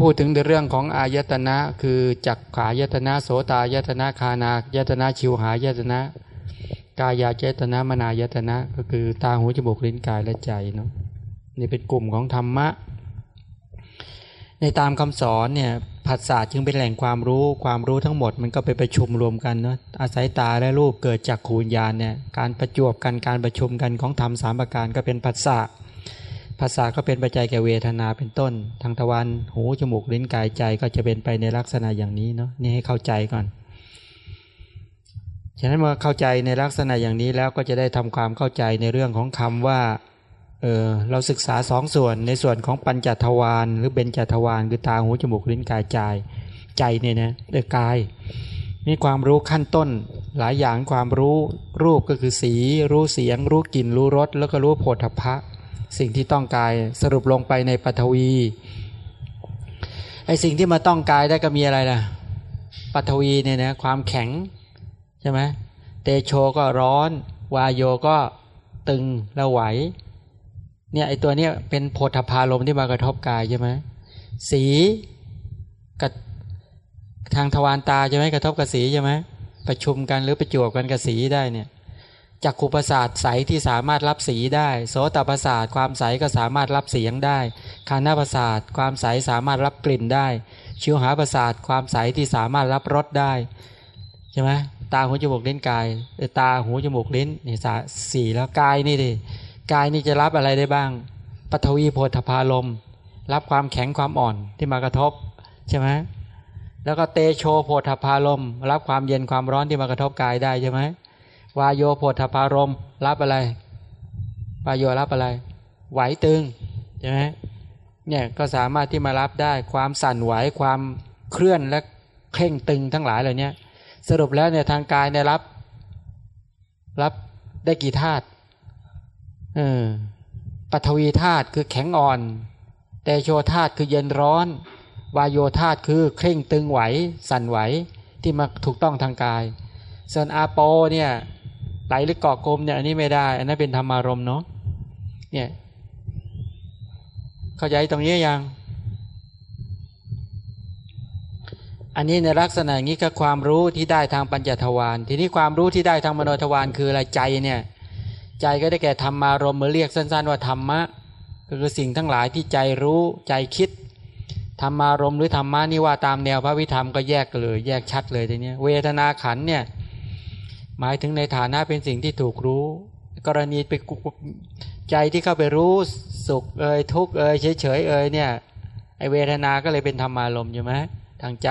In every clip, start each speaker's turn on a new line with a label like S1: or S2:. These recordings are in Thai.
S1: พูดถึงในเรื่องของอายตนะคือจักขายตนะโสตายตนะคานายตนะชิวหายตนะ กายาเจตนะมนายตนะก็คือตาหูจมูกลิ้นกายและใจเนาะนี่เป็นกลุ่มของธรรมะ ในตามคำสอนเนี่ยผัสสะจึงเป็นแหล่งความรู้ความรู้ทั้งหมดมันก็ไปประชุมรวมกันเนาะอาศัยตาและรูปเกิดจากขูญญาณเนี่ยการประจวบกันการประชุมกันของธรรมสามประการก็เป็นผัสสะ ภาษาก็เป็นปัจจัยแก่เวทนาเป็นต้น ทางตะวันหูจมูกลิ้นกายใจก็จะเป็นไปในลักษณะอย่างนี้เนาะนี่ให้เข้าใจก่อน ฉะนั้นเมื่อเข้าใจในลักษณะอย่างนี้แล้วก็จะได้ทำความเข้าใจในเรื่องของคำว่าเออเราศึกษาสองส่วนในส่วนของปัญจทวารหรือเบญจทวารคือตาหูจมูกลิ้นกายใจใจเนี่ยนะเออกายมีความรู้ขั้นต้นหลายอย่างความรู้รูปก็คือสี รู้เสียง รู้กลิ่นรู้รสแล้วก็รู้โผฏฐัพพะ สิ่งที่ต้องกายสรุปลงไปในปฐวีไอสิ่งที่มาต้องกายได้ก็มีอะไรล่ะปฐวีเนี่ยนะความแข็งใช่ไหมเตโชก็ร้อน วายโยก็ตึงแล้วไหวเนี่ยไอตัวเนี้ยเป็นโพธพาลมที่มากระทบกายใช่ไหมสีกับทางทวารตาใช่ไหมกระทบกับสีใช่ไหมประชุมกันหรือประจวบกันกับสีได้เนี่ย จักขุประสาทใสที่สามารถรับสีได้ โสตประสาทความใสก็สามารถรับเสียงได้คานาประสาทความใสสามารถรับกลิ่นได้ ชิวหาประสาทความใสที่สามารถรับรสได้ใช่ไหมตาหูจมูกลิ้นกายตาหูจมูกลิ้นนี่สสี่แล้วกายนี่ดิกายนี่จะรับอะไรได้บ้างปฐวีโพธพาลมรับความแข็งความอ่อนที่มากระทบใช่ไหมแล้วก็เตโชโพธพาลมรับความเย็นความร้อนที่มากระทบกายได้ใช่ไหม วายโยโพธพารมรับอะไรวายโยรับอะไร ไหวตึงใช่ไหมเนี่ยก็สามารถที่มารับได้ความสั่นไหวความเคลื่อนและเข่งตึงทั้งหลายเหล่านี้สรุปแล้วเนี่ยทางกายเนี่ยรับ รับได้กี่ธาตุเออปฐวีธาตุคือแข็งอ่อนแต่โชธาตุคือเย็นร้อน วายโยธาตุคือเคร่งตึงไหว สั่นไหวที่มาถูกต้องทางกาย ส่วนอาโปเนี่ย ไหลหรือเกาะกลมเนี่ยอันนี้ไม่ได้ อันนั้นเป็นธรรมารมเนาะเนี่ยเข้าใจตรงนี้ยัง อันนี้ในลักษณะงนี้ก็ความรู้ที่ได้ทางปัญจทวารทีนี้ความรู้ที่ได้ทางมโนทวารคืออะไรใจเนี่ยใจก็ได้แก่ธรรมารมเมื่อเรียกสั้น ๆ ว่าธรรมะก็คือสิ่งทั้งหลายที่ใจรู้ใจคิดธรรมารมหรือธรรมะนี่ว่าตามแนวพระวิธรรมก็แยกเลย แยกชัดเลยทีนี้เวทนาขันเนี่ย หมายถึงในฐานะเป็นสิ่งที่ถูกรู้ กรณีไปใจที่เข้าไปรู้สุขเอ่ยทุกข์เอ่ยเฉยๆเอ่ยเนี่ยไอเวทนาก็เลยเป็นธรรมารมใช่ไหมทางใจ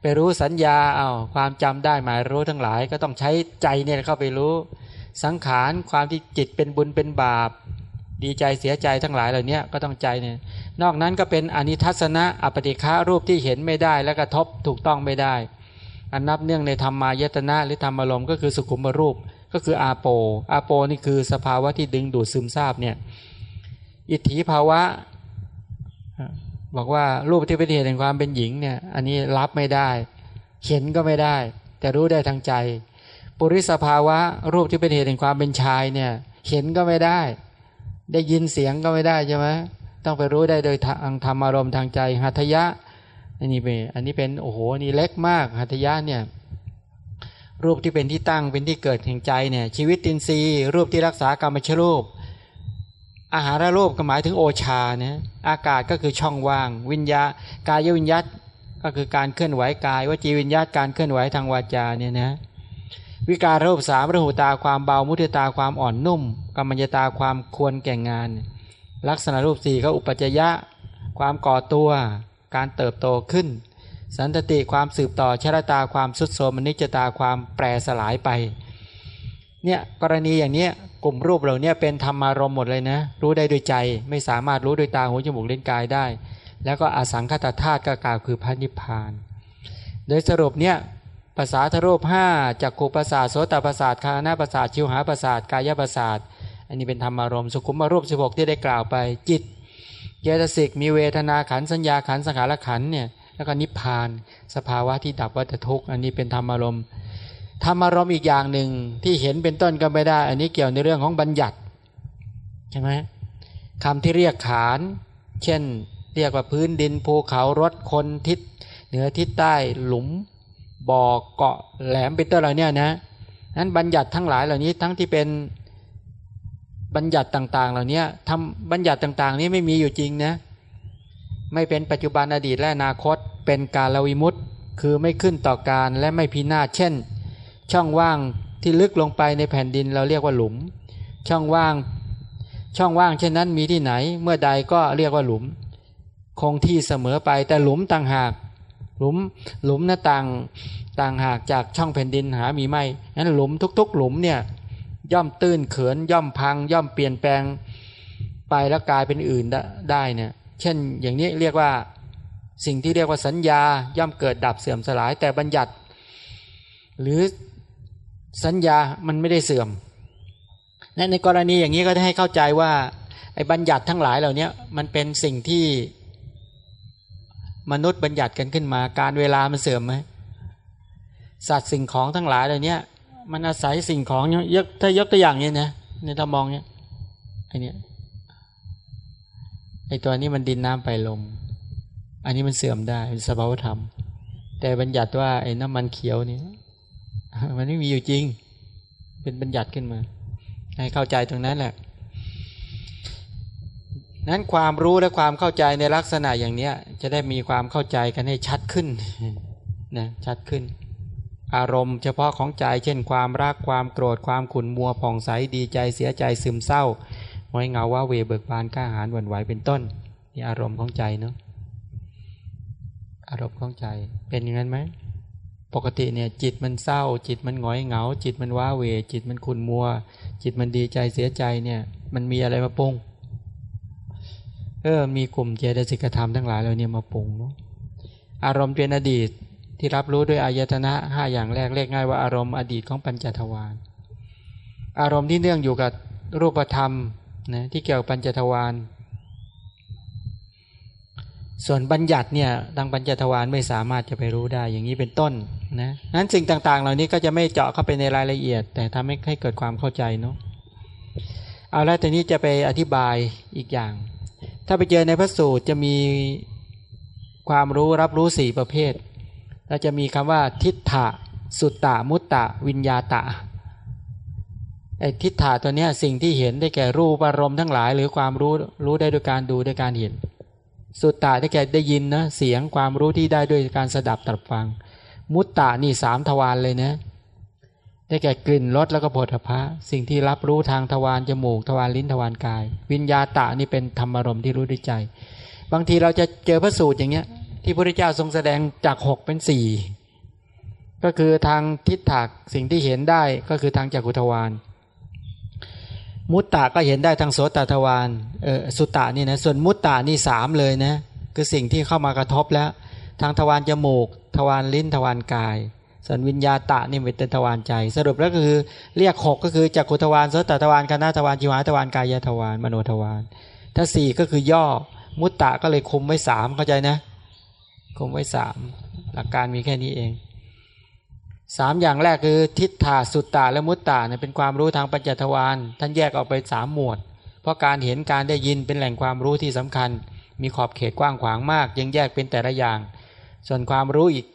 S1: ไปรู้สัญญาเอาความจำได้หมายรู้ทั้งหลาย ก็ต้องใช้ใจเนี่ยเข้าไปรู้ สังขารความที่จิตเป็นบุญเป็นบาป ดีใจเสียใจทั้งหลายเหล่านี้ก็ต้องใจเนี่ยนอกนั้นก็เป็นอนิทัศนะอปฏิฆารูปที่เห็นไม่ได้และกระทบถูกต้องไม่ได้ อันนับเนื่องในธรรมายตนะหรือธรรมอารมณ์ก็คือสุขุมรูปก็คืออาโป อาโปนี่คือสภาวะที่ดึงดูดซึมซาบเนี่ยอิทธิภาวะ บอกว่ารูปที่เป็นเหตุแห่งความเป็นหญิงเนี่ยอันนี้รับไม่ได้ เห็นก็ไม่ได้ แต่รู้ได้ทางใจ ปุริสภาวะรูปที่เป็นเหตุแห่งความเป็นชายเนี่ยเห็นก็ไม่ได้ ได้ยินเสียงก็ไม่ได้ใช่ไหมต้องไปรู้ได้โดยทางธรรมอารมณ์ทางใจหัตยะ อันนี้เป็นอันนี้เป็นโอ้โหนี่เล็กมากหัตยะเนี่ยรูปที่เป็นที่ตั้งเป็นที่เกิดแห่งใจเนี่ยชีวิตตินซีรูปที่รักษากรรมชรูป อาหารรูปก็หมายถึงโอชาเนี่ยอากาศก็คือช่องว่าง วิญญากายวิญญาตก็คือการเคลื่อนไหวกายวจีวิญญาตการเคลื่อนไหวทางวาจาเนี่ยนะวิการรูปสามระหูตาความเบามุทิตาความอ่อนนุ่มกรรมยตาความควรแก่งงาน ลักษณะรูปสี่ก็อุปจยะ ความก่อตัว การเติบโตขึ้น สันตติความสืบต่อชรตาความสุดโทมนิจตาความแปรสลายไปเนี่ยกรณีอย่างเนี้ยกลุ่มรูปเหล่านี้เป็นธรรมารมหมดเลยนะ รู้ได้ด้วยใจไม่สามารถรู้ด้วยตาหูจมูกเล่นกายได้ แล้วก็อสังคตธาตุก็กล่าวคือพระนิพพาน โดยสรุปเนี่ยภาษาทรูปห้าจักขูประสาทโสตประสาทคานาประสาทชิวหาประสาทกายประสาทอันนี้เป็นธรรมารมสุขุมมารูปสิบหกที่ได้กล่าวไปจิต เจตสิกมีเวทนาขันสัญญาขันสังขารขันเนี่ยแล้วก็นิพพาน สภาวะที่ดับวัฏทุกข์อันนี้เป็นธรรมารมณ์ธรรมารมณ์อีกอย่างหนึ่งที่เห็นเป็นต้นก็ไม่ได้ อันนี้เกี่ยวในเรื่องของบัญญัติใช่ไหมคำที่เรียกขาน เช่น เรียกว่าพื้นดินภูเขารถคนทิศเหนือทิศใต้หลุมบ่อเกาะแหลมเป็นต้นเหล่านี้นะนั้นบัญญัติทั้งหลายเหล่านี้ทั้งที่เป็น บัญญัติต่าง ๆ เหล่านี้ทำบัญญัติต่าง ๆ นี้ไม่มีอยู่จริงนะไม่เป็นปัจจุบันอดีตและอนาคต เป็นการลวิมุตต์คือไม่ขึ้นต่อการและไม่พินาศเช่น ช่องว่างที่ลึกลงไปในแผ่นดินเราเรียกว่าหลุม ช่องว่าง ช่องว่างเช่นนั้นมีที่ไหน เมื่อใดก็เรียกว่าหลุม คงที่เสมอไปแต่หลุมต่างหากหลุมหลุมหน้าต่างต่างหากจากช่องแผ่นดินหามีไม่นั้นหลุมทุก ๆ หลุมเนี่ย ย่อมตื้นเขิน ย่อมพัง ย่อมเปลี่ยนแปลงไปแล้วกลายเป็นอื่นได้เนี่ย เช่นอย่างนี้เรียกว่าสิ่งที่เรียกว่าสัญญาย่อมเกิดดับเสื่อมสลายแต่บัญญัติ หรือสัญญามันไม่ได้เสื่อมในกรณีอย่างนี้ก็ให้เข้าใจว่าไอ้บัญญัติทั้งหลายเหล่านี้มันเป็นสิ่งที่มนุษย์บัญญัติกันขึ้นมา การเวลามันเสื่อมไหมสัตว์สิ่งของทั้งหลายเหล่านี้ มันอาศัยสิ่งของยกถ้ายกตัวอย่างนี้นะในถ้ามองเนี้ยไอเนี้ยไอตัวนี้มันดินน้ำไปลม อันนี้มันเสื่อมได้เป็นสภาวธรรม แต่บัญญัติว่าไอ้น้ำมันเขียวนี่มันไม่มีอยู่จริง เป็นบัญญัติขึ้นมา ให้เข้าใจตรงนั้นแหละนั้นความรู้และความเข้าใจในลักษณะอย่างเนี้ย จะได้มีความเข้าใจกันให้ชัดขึ้นนะชัดขึ้น อารมณ์เฉพาะของใจเช่นความรักความโกรธความขุนมัวผ่องใสดีใจเสียใจซึมเศร้าหงอยเงาว่าเวเบิกบานกล้าหาญหวั่นไหวเป็นต้นนี่อารมณ์ของใจเนาะอารมณ์ของใจเป็นอย่างนั้นไหมปกติเนี่ยจิตมันเศร้า จิตมันหงอยเหงา จิตมันว้าเว จิตมันขุนมัว จิตมันดีใจเสียใจเนี่ย มันมีอะไรมาปรุงเออมีกลุ่มเจตสิกธรรมทั้งหลายเราเนี่ยมาปรุงเนาะอารมณ์เป็นอดีต ที่รับรู้ด้วยอายตนะห้าอย่างแรกเรียกง่ายว่าอารมณ์อดีตของปัญจทวารอารมณ์ที่เนื่องอยู่กับรูปธรรมนะที่เกี่ยวกับปัญจทวารส่วนบัญญัติเนี่ยทางปัญจทวารไม่สามารถจะไปรู้ได้อย่างนี้เป็นต้นนะนั้นสิ่งต่างๆ เหล่านี้ก็จะไม่เจาะเข้าไปในรายละเอียด แต่ทำให้ให้เกิดความเข้าใจเนาะเอาแล้วแต่นี้จะไปอธิบายอีกอย่าง ถ้าไปเจอในพระสูตรจะมีความรู้รับรู้สี่ประเภท เราจะมีคำว่า ทิฏฐะสุตตะมุตตะ วิญญาตะไอ้ทิฏฐะตัวเนี้ยสิ่งที่เห็นได้แก่รูปอารมณ์ทั้งหลาย หรือความรู้รู้ได้ด้วยการดูด้วยการเห็น สุตตะได้แก่ได้ยินนะเสียงความรู้ที่ได้ด้วยการสดับตรับฟัง มุตตะนี่สามทวารเลยนะได้แก่กลิ่นรสแล้วก็ผลพะสิ่งที่รับรู้ทางทวารจมูกทวารลิ้นทวารกาย วิญญาตะนี่เป็นธรรมารมณ์ที่รู้ด้วยใจ บางทีเราจะเจอพระสูตรอย่างเงี้ย ที่พระเจ้าทรงแสดงจากหกเป็นสี่ก็คือทางทิฏฐักสิ่งที่เห็นได้ก็คือทางจักขุทวารมุตตะก็เห็นได้ทางโสตทวารเออสุตตะนี่นะส่วนมุตตะนี่สามเลยนะคือสิ่งที่เข้ามากระทบแล้ว ทางทวารจมูก ทวารลิ้นทวารกายส่วนวิญญาตะนี่เป็นทวารใจ สรุปแล้วก็คือเรียกหกก็คือจักขุทวารโสตทวารคณะทวารจิวาทวารกายทวารมโนทวารถ้าสี่ก็คือย่อมุตตะก็เลยคุมไว้สามเข้าใจนะ คุมไว้สามหลักการมีแค่นี้เองสามอย่างแรกคือทิฏฐาสุตตาและมุตตาเนี่ยเป็นความรู้ทางปัญจทวารท่านแยกออกไปสามหมวด เพราะการเห็นการได้ยินเป็นแหล่งความรู้ที่สำคัญ มีขอบเขตกว้างขวางมาก ยังแยกเป็นแต่ละอย่าง ส่วนความรู้อีก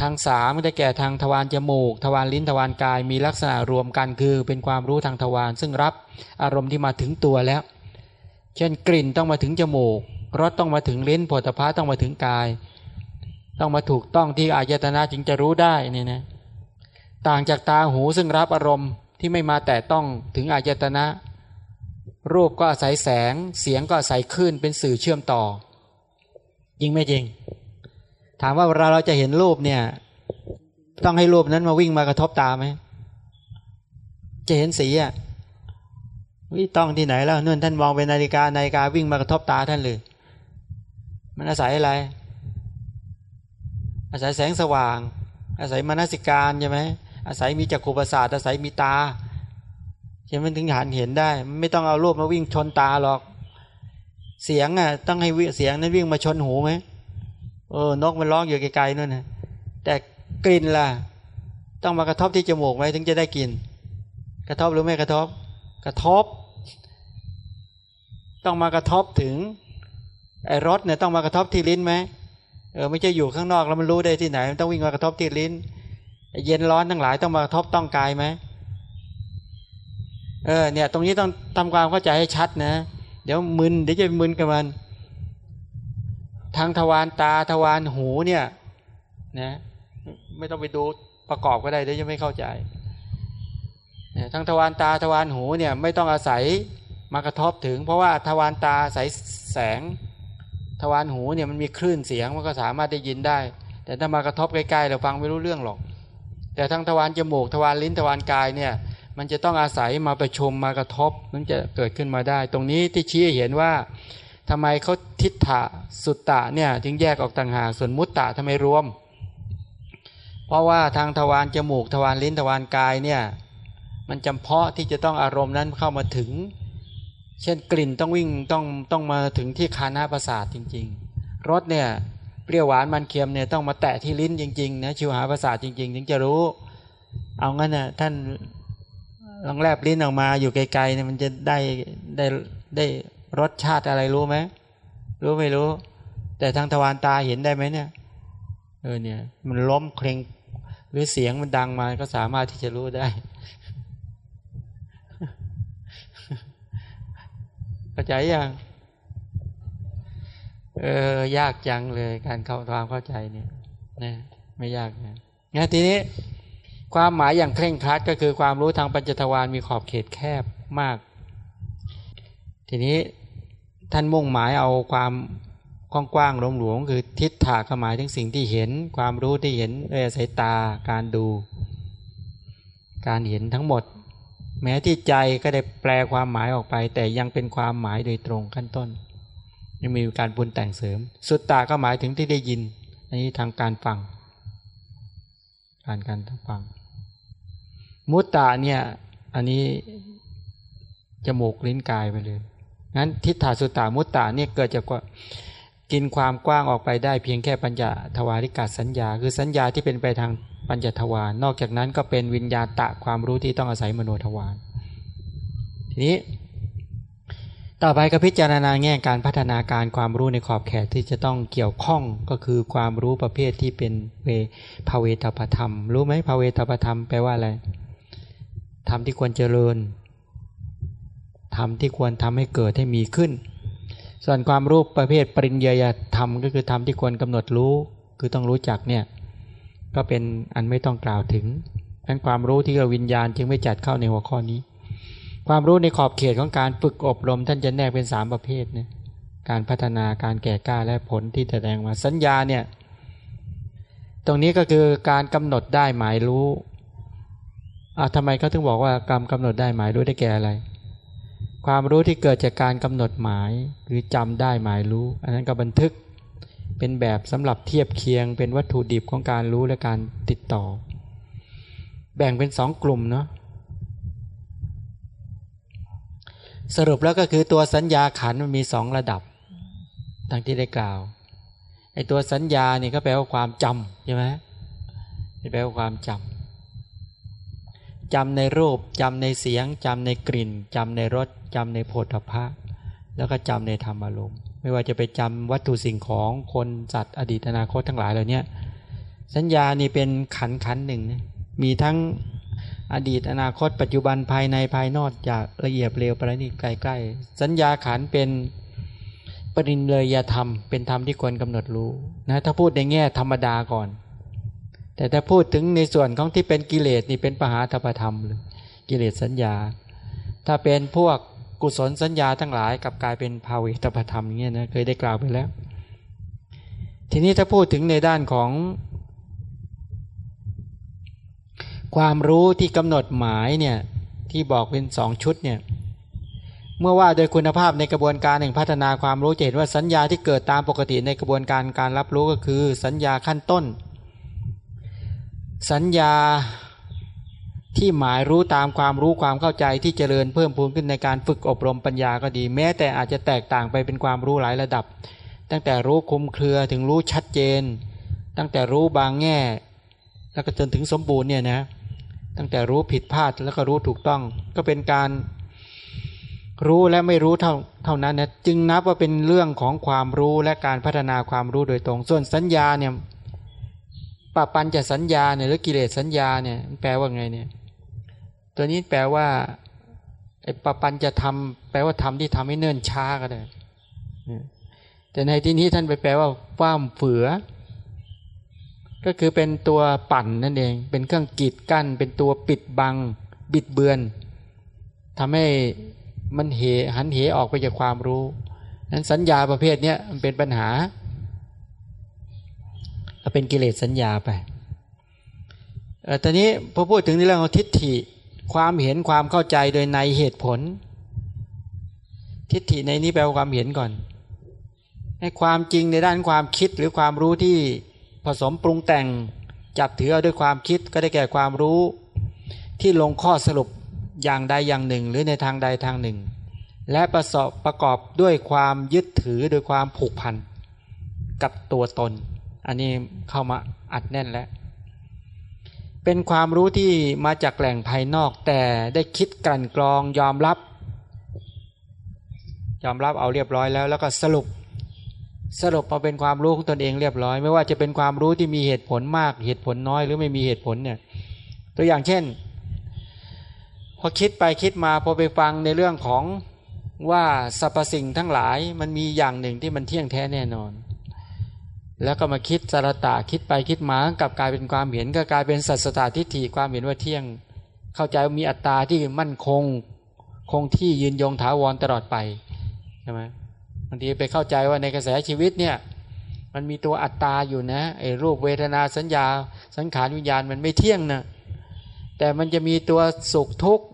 S1: ทางสามได้แก่ทางทวารจมูก ทวารลิ้นทวารกายมีลักษณะรวมกันคือ เป็นความรู้ทางทวารซึ่งรับอารมณ์ที่มาถึงตัวแล้ว เช่นกลิ่นต้องมาถึงจมูก รสต้องมาถึงลิ้นผลิตภัณฑ์ต้องมาถึงกาย ต้องมาถูกต้องที่อายตนะจึงจะรู้ได้นี่นะต่างจากตาหูซึ่งรับอารมณ์ที่ไม่มาแต่ต้องถึงอายตนะ รูปก็อาศัยแสง เสียงก็อาศัยคลื่นเป็นสื่อเชื่อมต่อจริงไม่จริง ถามว่าเวลาเราจะเห็นรูปเนี่ย ต้องให้รูปนั้นมาวิ่งมากระทบตาไหมจะเห็นสีอะวิต้องที่ไหนแล้วนู่นท่านมองเป็นนาฬิกานาฬิกาวิ่งมากระทบตาท่านเลย มันอาศัยอะไร อาศัยแสงสว่าง อาศัยมนสิการใช่ไหมอาศัยมีจักรุประสาทอาศัยมีตาใช่ไหมถึงหันเห็นได้ ไม่ต้องเอารูปมาวิ่งชนตาหรอก เสียงอะต้องให้เสียงนั้นวิ่งมาชนหูไหมเออนกมันร้องอยู่ไกลๆนั่นนะแต่กลิ่นล่ะ ต้องมากระทบที่จมูกไหมถึงจะได้กลิ่นกระทบหรือไม่กระทบ กระทบ ต้องมากระทบถึง ไอ้รถเนี่ยต้องมากระทบที่ลิ้นไหมเออไม่ใช่อยู่ข้างนอกแล้วมันรู้ได้ที่ไหน มันต้องวิ่งมากระทบที่ลิ้นเย็นร้อนทั้งหลายต้องมากระทบต้องกายไหมเออเนี่ยตรงนี้ต้องทำความเข้าใจให้ชัดนะเดี๋ยวมึนเดี๋ยวจะมึนกับมันทางทวารตาทวารหูเนี่ยนะไม่ต้องไปดูประกอบก็ได้เดี๋ยวจะไม่เข้าใจเนี่ยทั้งทวารตาทวารหูเนี่ยไม่ต้องอาศัยมากระทบถึง เพราะว่าทวารตาใสแสง ทวารหูเนี่ยมันมีคลื่นเสียงมันก็สามารถได้ยินได้ แต่ถ้ามากระทบใกล้ๆเราฟังไม่รู้เรื่องหรอก แต่ทั้งทวารจมูกทวารลิ้นทวารกายเนี่ยมันจะต้องอาศัยมาประชุมมากระทบมันจะเกิดขึ้นมาได้ ตรงนี้ที่ชี้เห็นว่าทำไมเขาทิฏฐะสุตตะเนี่ยจึงแยกออกต่างหากส่วนมุตตะทำไมรวม เพราะว่าทางทวารจมูกทวารลิ้นทวารกายเนี่ยมันจำเพาะที่จะต้องอารมณ์นั้นเข้ามาถึง เช่นกลิ่นต้องวิ่งต้องต้องมาถึงที่คานาประสาทจริง ๆรสเนี่ยเปรี้ยวหวานมันเค็มเนี่ยต้องมาแตะที่ลิ้นจริงๆนะชิวหาประสาทจริง ๆ ถึงจะรู้ เอางั้นนะท่านลองแลบลิ้นออกมาอยู่ไกลๆเนี่ยมันจะได้ได้ได้รสชาติอะไรรู้ไหมรู้ไม่รู้ แต่ทางทวารตาเห็นได้ไหมเนี่ยเออเนี่ย มันล้มเคร่งหรือเสียงมันดังมาก็สามารถที่จะรู้ได้ เข้าใจยังเออ ยากจังเลยการเข้าความเข้าใจเนี่ยนะไม่ยากนะงั้นทีนี้ ความหมายอย่างเคร่งครัดก็คือความรู้ทางปัญจทวารมีขอบเขตแคบมาก ทีนี้ท่านมุ่งหมายเอาความกว้างๆหลวงๆคือทิศถากหมายถึงสิ่งที่เห็น ความรู้ที่เห็นเอสายตาการดู การเห็นทั้งหมด แม้ที่ใจก็ได้แปลความหมายออกไป แต่ยังเป็นความหมายโดยตรงขั้นต้น ยังมีการปรุนแต่งเสริม สุดตาก็หมายถึงที่ได้ยินอันนี้ทางการฟังการการทางฟัง มุตตาเนี่ยอันนี้จมูกลิ้นกายไปเลยงั้นทิฏฐาสุตตามุตตาเนี่ยเกิดจากว่ากินความกว้างออกไปได้เพียงแค่ปัญญาทวาริกาสัญญา คือสัญญาที่เป็นไปทาง ปัญจทวารนอกจากนั้นก็เป็นวิญญาตะความรู้ที่ต้องอาศัยมโนทวารทีนี้ ต่อไปก็พิจารณาแง่การพัฒนาการความรู้ในขอบแขกที่จะต้องเกี่ยวข้องก็คือความรู้ประเภทที่เป็นเวภาเวตปธรรม รู้ไหมภาเวตปธรรมแปลว่าอะไรธรรมที่ควรเจริญธรรมที่ควรทำให้เกิดให้มีขึ้น ส่วนความรู้ประเภทปริญญาธรรมก็คือธรรมที่ควรกำหนดรู้ คือต้องรู้จักเนี่ย ก็เป็นอันไม่ต้องกล่าวถึงนั้นความรู้ที่เรวิญญาณจึงไม่จัดเข้าในหัวข้อนี้ ความรู้ในขอบเขตของการฝึกอบรม ท่านจะแนกเป็นสามประเภทเนี่ยการพัฒนาการแก่กล้าและผลที่แสดงมาสัญญาเนี่ยตรงนี้ก็คือการกำหนดได้หมายรู้อ่าทำไมเขาถึงบอกว่ากรรมกำหนดได้หมายรู้ได้แก่อะไร ความรู้ที่เกิดจากการกำหนดหมายหรือจำได้หมายรู้ อันนั้นก็บันทึก เป็นแบบสำหรับเทียบเคียง เป็นวัตถุดิบของการรู้และการติดต่อ แบ่งเป็นสองกลุ่มเนาะสรุปแล้วก็คือตัวสัญญาขันมันมีสองระดับดังที่ได้กล่าวไอตัวสัญญาเนี่ยก็แปลว่าความจำใช่ไหมแปลว่าความจำจำในรูปจำในเสียงจำในกลิ่นจำในรสจำในโผฏฐะแล้วก็จำในธรรมอารมณ์ ไม่ว่าจะไปจำวัตถุสิ่งของคนสัตว์อดีตอนาคตทั้งหลายเหล่านี้สัญญานี่เป็นขันขันหนึ่งมีทั้งอดีตอนาคต ปัจจุบันภายในภายนอกจากละเอียดเร็วไปนี่ใกล้ๆ สัญญาขันเป็นปรินเลยธรรม เป็นธรรมที่ควรกำหนดรู้นะถ้าพูดในแง่ธรรมดาก่อน แต่ถ้าพูดถึงในส่วนของที่เป็นกิเลสนี่เป็นปหาธรรมเลยกิเลสสัญญา ถ้าเป็นพวก กุศลสัญญาทั้งหลายกับกลายเป็นภาวิตปธรรมอย่างเงี้ยนะเคยได้กล่าวไปแล้ว ทีนี้ถ้าพูดถึงในด้านของ ความรู้ที่กำหนดหมายเนี่ยที่บอกเป็นสองชุดเนี่ยเมื่อว่าโดยคุณภาพในกระบวนการแห่งพัฒนาความรู้จะเห็นว่าสัญญาที่เกิดตามปกติในกระบวนการการรับรู้ก็คือ สัญญาขั้นต้น สัญญา ที่หมายรู้ตามความรู้ความเข้าใจที่เจริญเพิ่มพูนขึ้นในการฝึกอบรมปัญญาก็ดี แม้แต่อาจจะแตกต่างไปเป็นความรู้หลายระดับ ตั้งแต่รู้คุมเครือถึงรู้ชัดเจน ตั้งแต่รู้บางแง่ แล้วก็จนถึงสมบูรณ์เนี่ยนะตั้งแต่รู้ผิดพลาดแล้วก็รู้ถูกต้อง ก็เป็นการรู้และไม่รู้เท่าเท่านั้นนะจึงนับว่าเป็นเรื่องของความรู้และการพัฒนาความรู้โดยตรง ส่วนสัญญาเนี่ยปปัญจะสัญญาเนี่ยหรือกิเลสสัญญาเนี่ยแปลว่าไงเนี่ย ตัวนี้แปลว่าไอ้ปปัญจะทำแปลว่าทำที่ทำให้เนิ่นช้าก็ได้แต่ในที่นี้ท่านไปแปลว่าฟ้ามเฝือ ก็คือเป็นตัวปั่นนั่นเอง เป็นเครื่องกีดกั้น เป็นตัวปิดบัง บิดเบือนทำให้มันเหหันเหออกไปจากความรู้นั้นสัญญาประเภทนี้มันเป็นปัญหาเป็นกิเลสสัญญาไปตอนนี้พอพูดถึงในเรื่องของทิฏฐิ ความเห็นความเข้าใจโดยในเหตุผล ทิฏฐิในนี้แปลว่าความเห็นก่อนให้ความจริงในด้านความคิดหรือความรู้ที่ผสมปรุงแต่งจับถือเอาด้วยความคิดก็ได้แก่ความรู้ ที่ลงข้อสรุปอย่างใดอย่างหนึ่ง หรือในทางใดทางหนึ่ง และประสอบประกอบด้วยความยึดถือโดยความผูกพันกับตัวตน อันนี้เข้ามาอัดแน่นแล้ว เป็นความรู้ที่มาจากแหล่งภายนอกแต่ได้คิดกลั่นกรองยอมรับ ยอมรับเอาเรียบร้อยแล้ว แล้วก็สรุปสรุปมาเป็นความรู้ของตนเองเรียบร้อย ไม่ว่าจะเป็นความรู้ที่มีเหตุผลมากเหตุผลน้อย หรือไม่มีเหตุผลเนี่ยตัวอย่างเช่น พอคิดไปคิดมาพอไปฟังในเรื่องของว่าสรรพสิ่งทั้งหลายมันมีอย่างหนึ่งที่มันเที่ยงแท้แน่นอน แล้วก็มาคิดสารตะคิดไปคิดมากับกลายเป็นความเห็นก็กลายเป็นสัจตาทิฏฐิความเห็นว่าเที่ยง เข้าใจมีอัตตาที่มั่นคง คงที่ยืนยงถาวรตลอดไปใช่ไหมบางทีไปเข้าใจว่าในกระแสชีวิตเนี่ยมันมีตัวอัตตาอยู่นะไอ้รูปเวทนาสัญญา สังขารวิญญาณมันไม่เที่ยงนะแต่มันจะมีตัวสุขทุกข์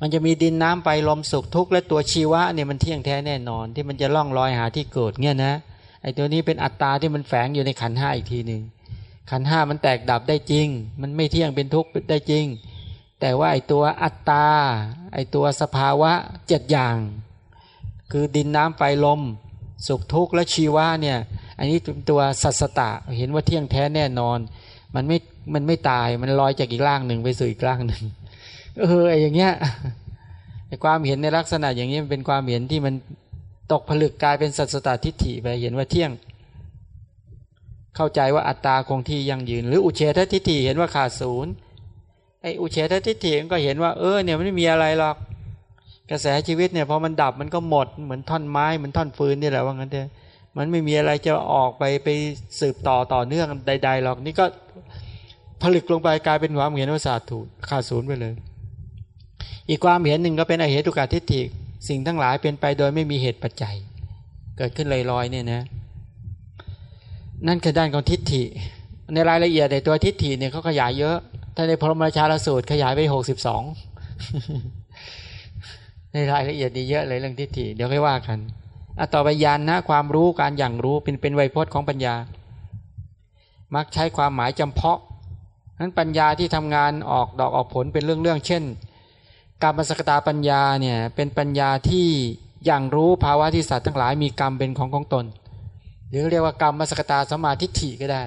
S1: มันจะมีดินน้ำไปลมสุขทุกข์และตัวชีวะเนี่ยมันเที่ยงแท้แน่นอน ที่มันจะล่องลอยหาที่เกิดเนี่ยนะ ไอ้ตัวนี้เป็นอัตตาที่มันแฝงอยู่ในขันห้าอีกทีหนึ่งขันห้ามันแตกดับได้จริง มันไม่เที่ยงเป็นทุกข์ได้จริง แต่ว่าไอ้ตัวอัตตา ไอ้ตัวสภาวะเจ็ดอย่าง คือดินน้ำไฟลม สุขทุกข์และชีวะเนี่ยอันนี้ตัวสัสตะเห็นว่าเที่ยงแท้แน่นอน มันไม่มันไม่ตายมันลอยจากอีกร่างหนึ่งไปสู่อีกร่างหนึ่งเออไออย่างเงี้ยความเห็นในลักษณะอย่างนี้มันเป็นความเห็นที่มัน ตกผลึกกลายเป็นสัสตทิฏฐิไปเห็นว่าเที่ยง เข้าใจว่าอัตตาคงที่ยั่งยืน หรืออุเฉททิฏฐิเห็นว่าขาดศูนย์ไออุเฉททิฏฐิก็เห็นว่าเออเนี่ยมันไม่มีอะไรหรอก กระแสชีวิตเนี่ยพอมันดับมันก็หมดเหมือนท่อนไม้เหมือนท่อนฟืนนี่แหละว่างั้นเถอะมันไม่มีอะไรจะออกไปไปสืบต่อต่อเนื่องใด ๆหรอกนี่ก็ผลึกลงไปกลายเป็นความเห็นว่าศาสตร์ถูกขาดศูนย์ไปเลย อีกความเห็นหนึ่งก็เป็นอเหตุกาทิฏฐิ สิ่งทั้งหลายเป็นไปโดยไม่มีเหตุปัจจัย เกิดขึ้นลอยๆเนี่ยนะนั่นคือด้านของทิฏฐิ ในรายละเอียดในตัวทิฏฐิเนี่ยเขาขยายเยอะ ถ้าในพรหมราชาลสูตรขยายไปหกสิบสองในรายละเอียดดีเยอะเลยเรื่องทิฏฐิเดี๋ยวค่อยว่ากันอะต่อไปยานนะความรู้การอย่างรู้เป็นเป็นไวยพจน์ของปัญญา มักใช้ความหมายจำเพาะนั้นปัญญาที่ทำงานออกดอกออกผลเป็นเรื่องเรื่องเช่น กรรมสกตาปัญญาเนี่ยเป็นปัญญาที่อย่างรู้ภาวะที่สัตว์ทั้งหลายมีกรรมเป็นของของตน หรือเรียกว่ากรรมมสกตาสมาธิฐิก็ได้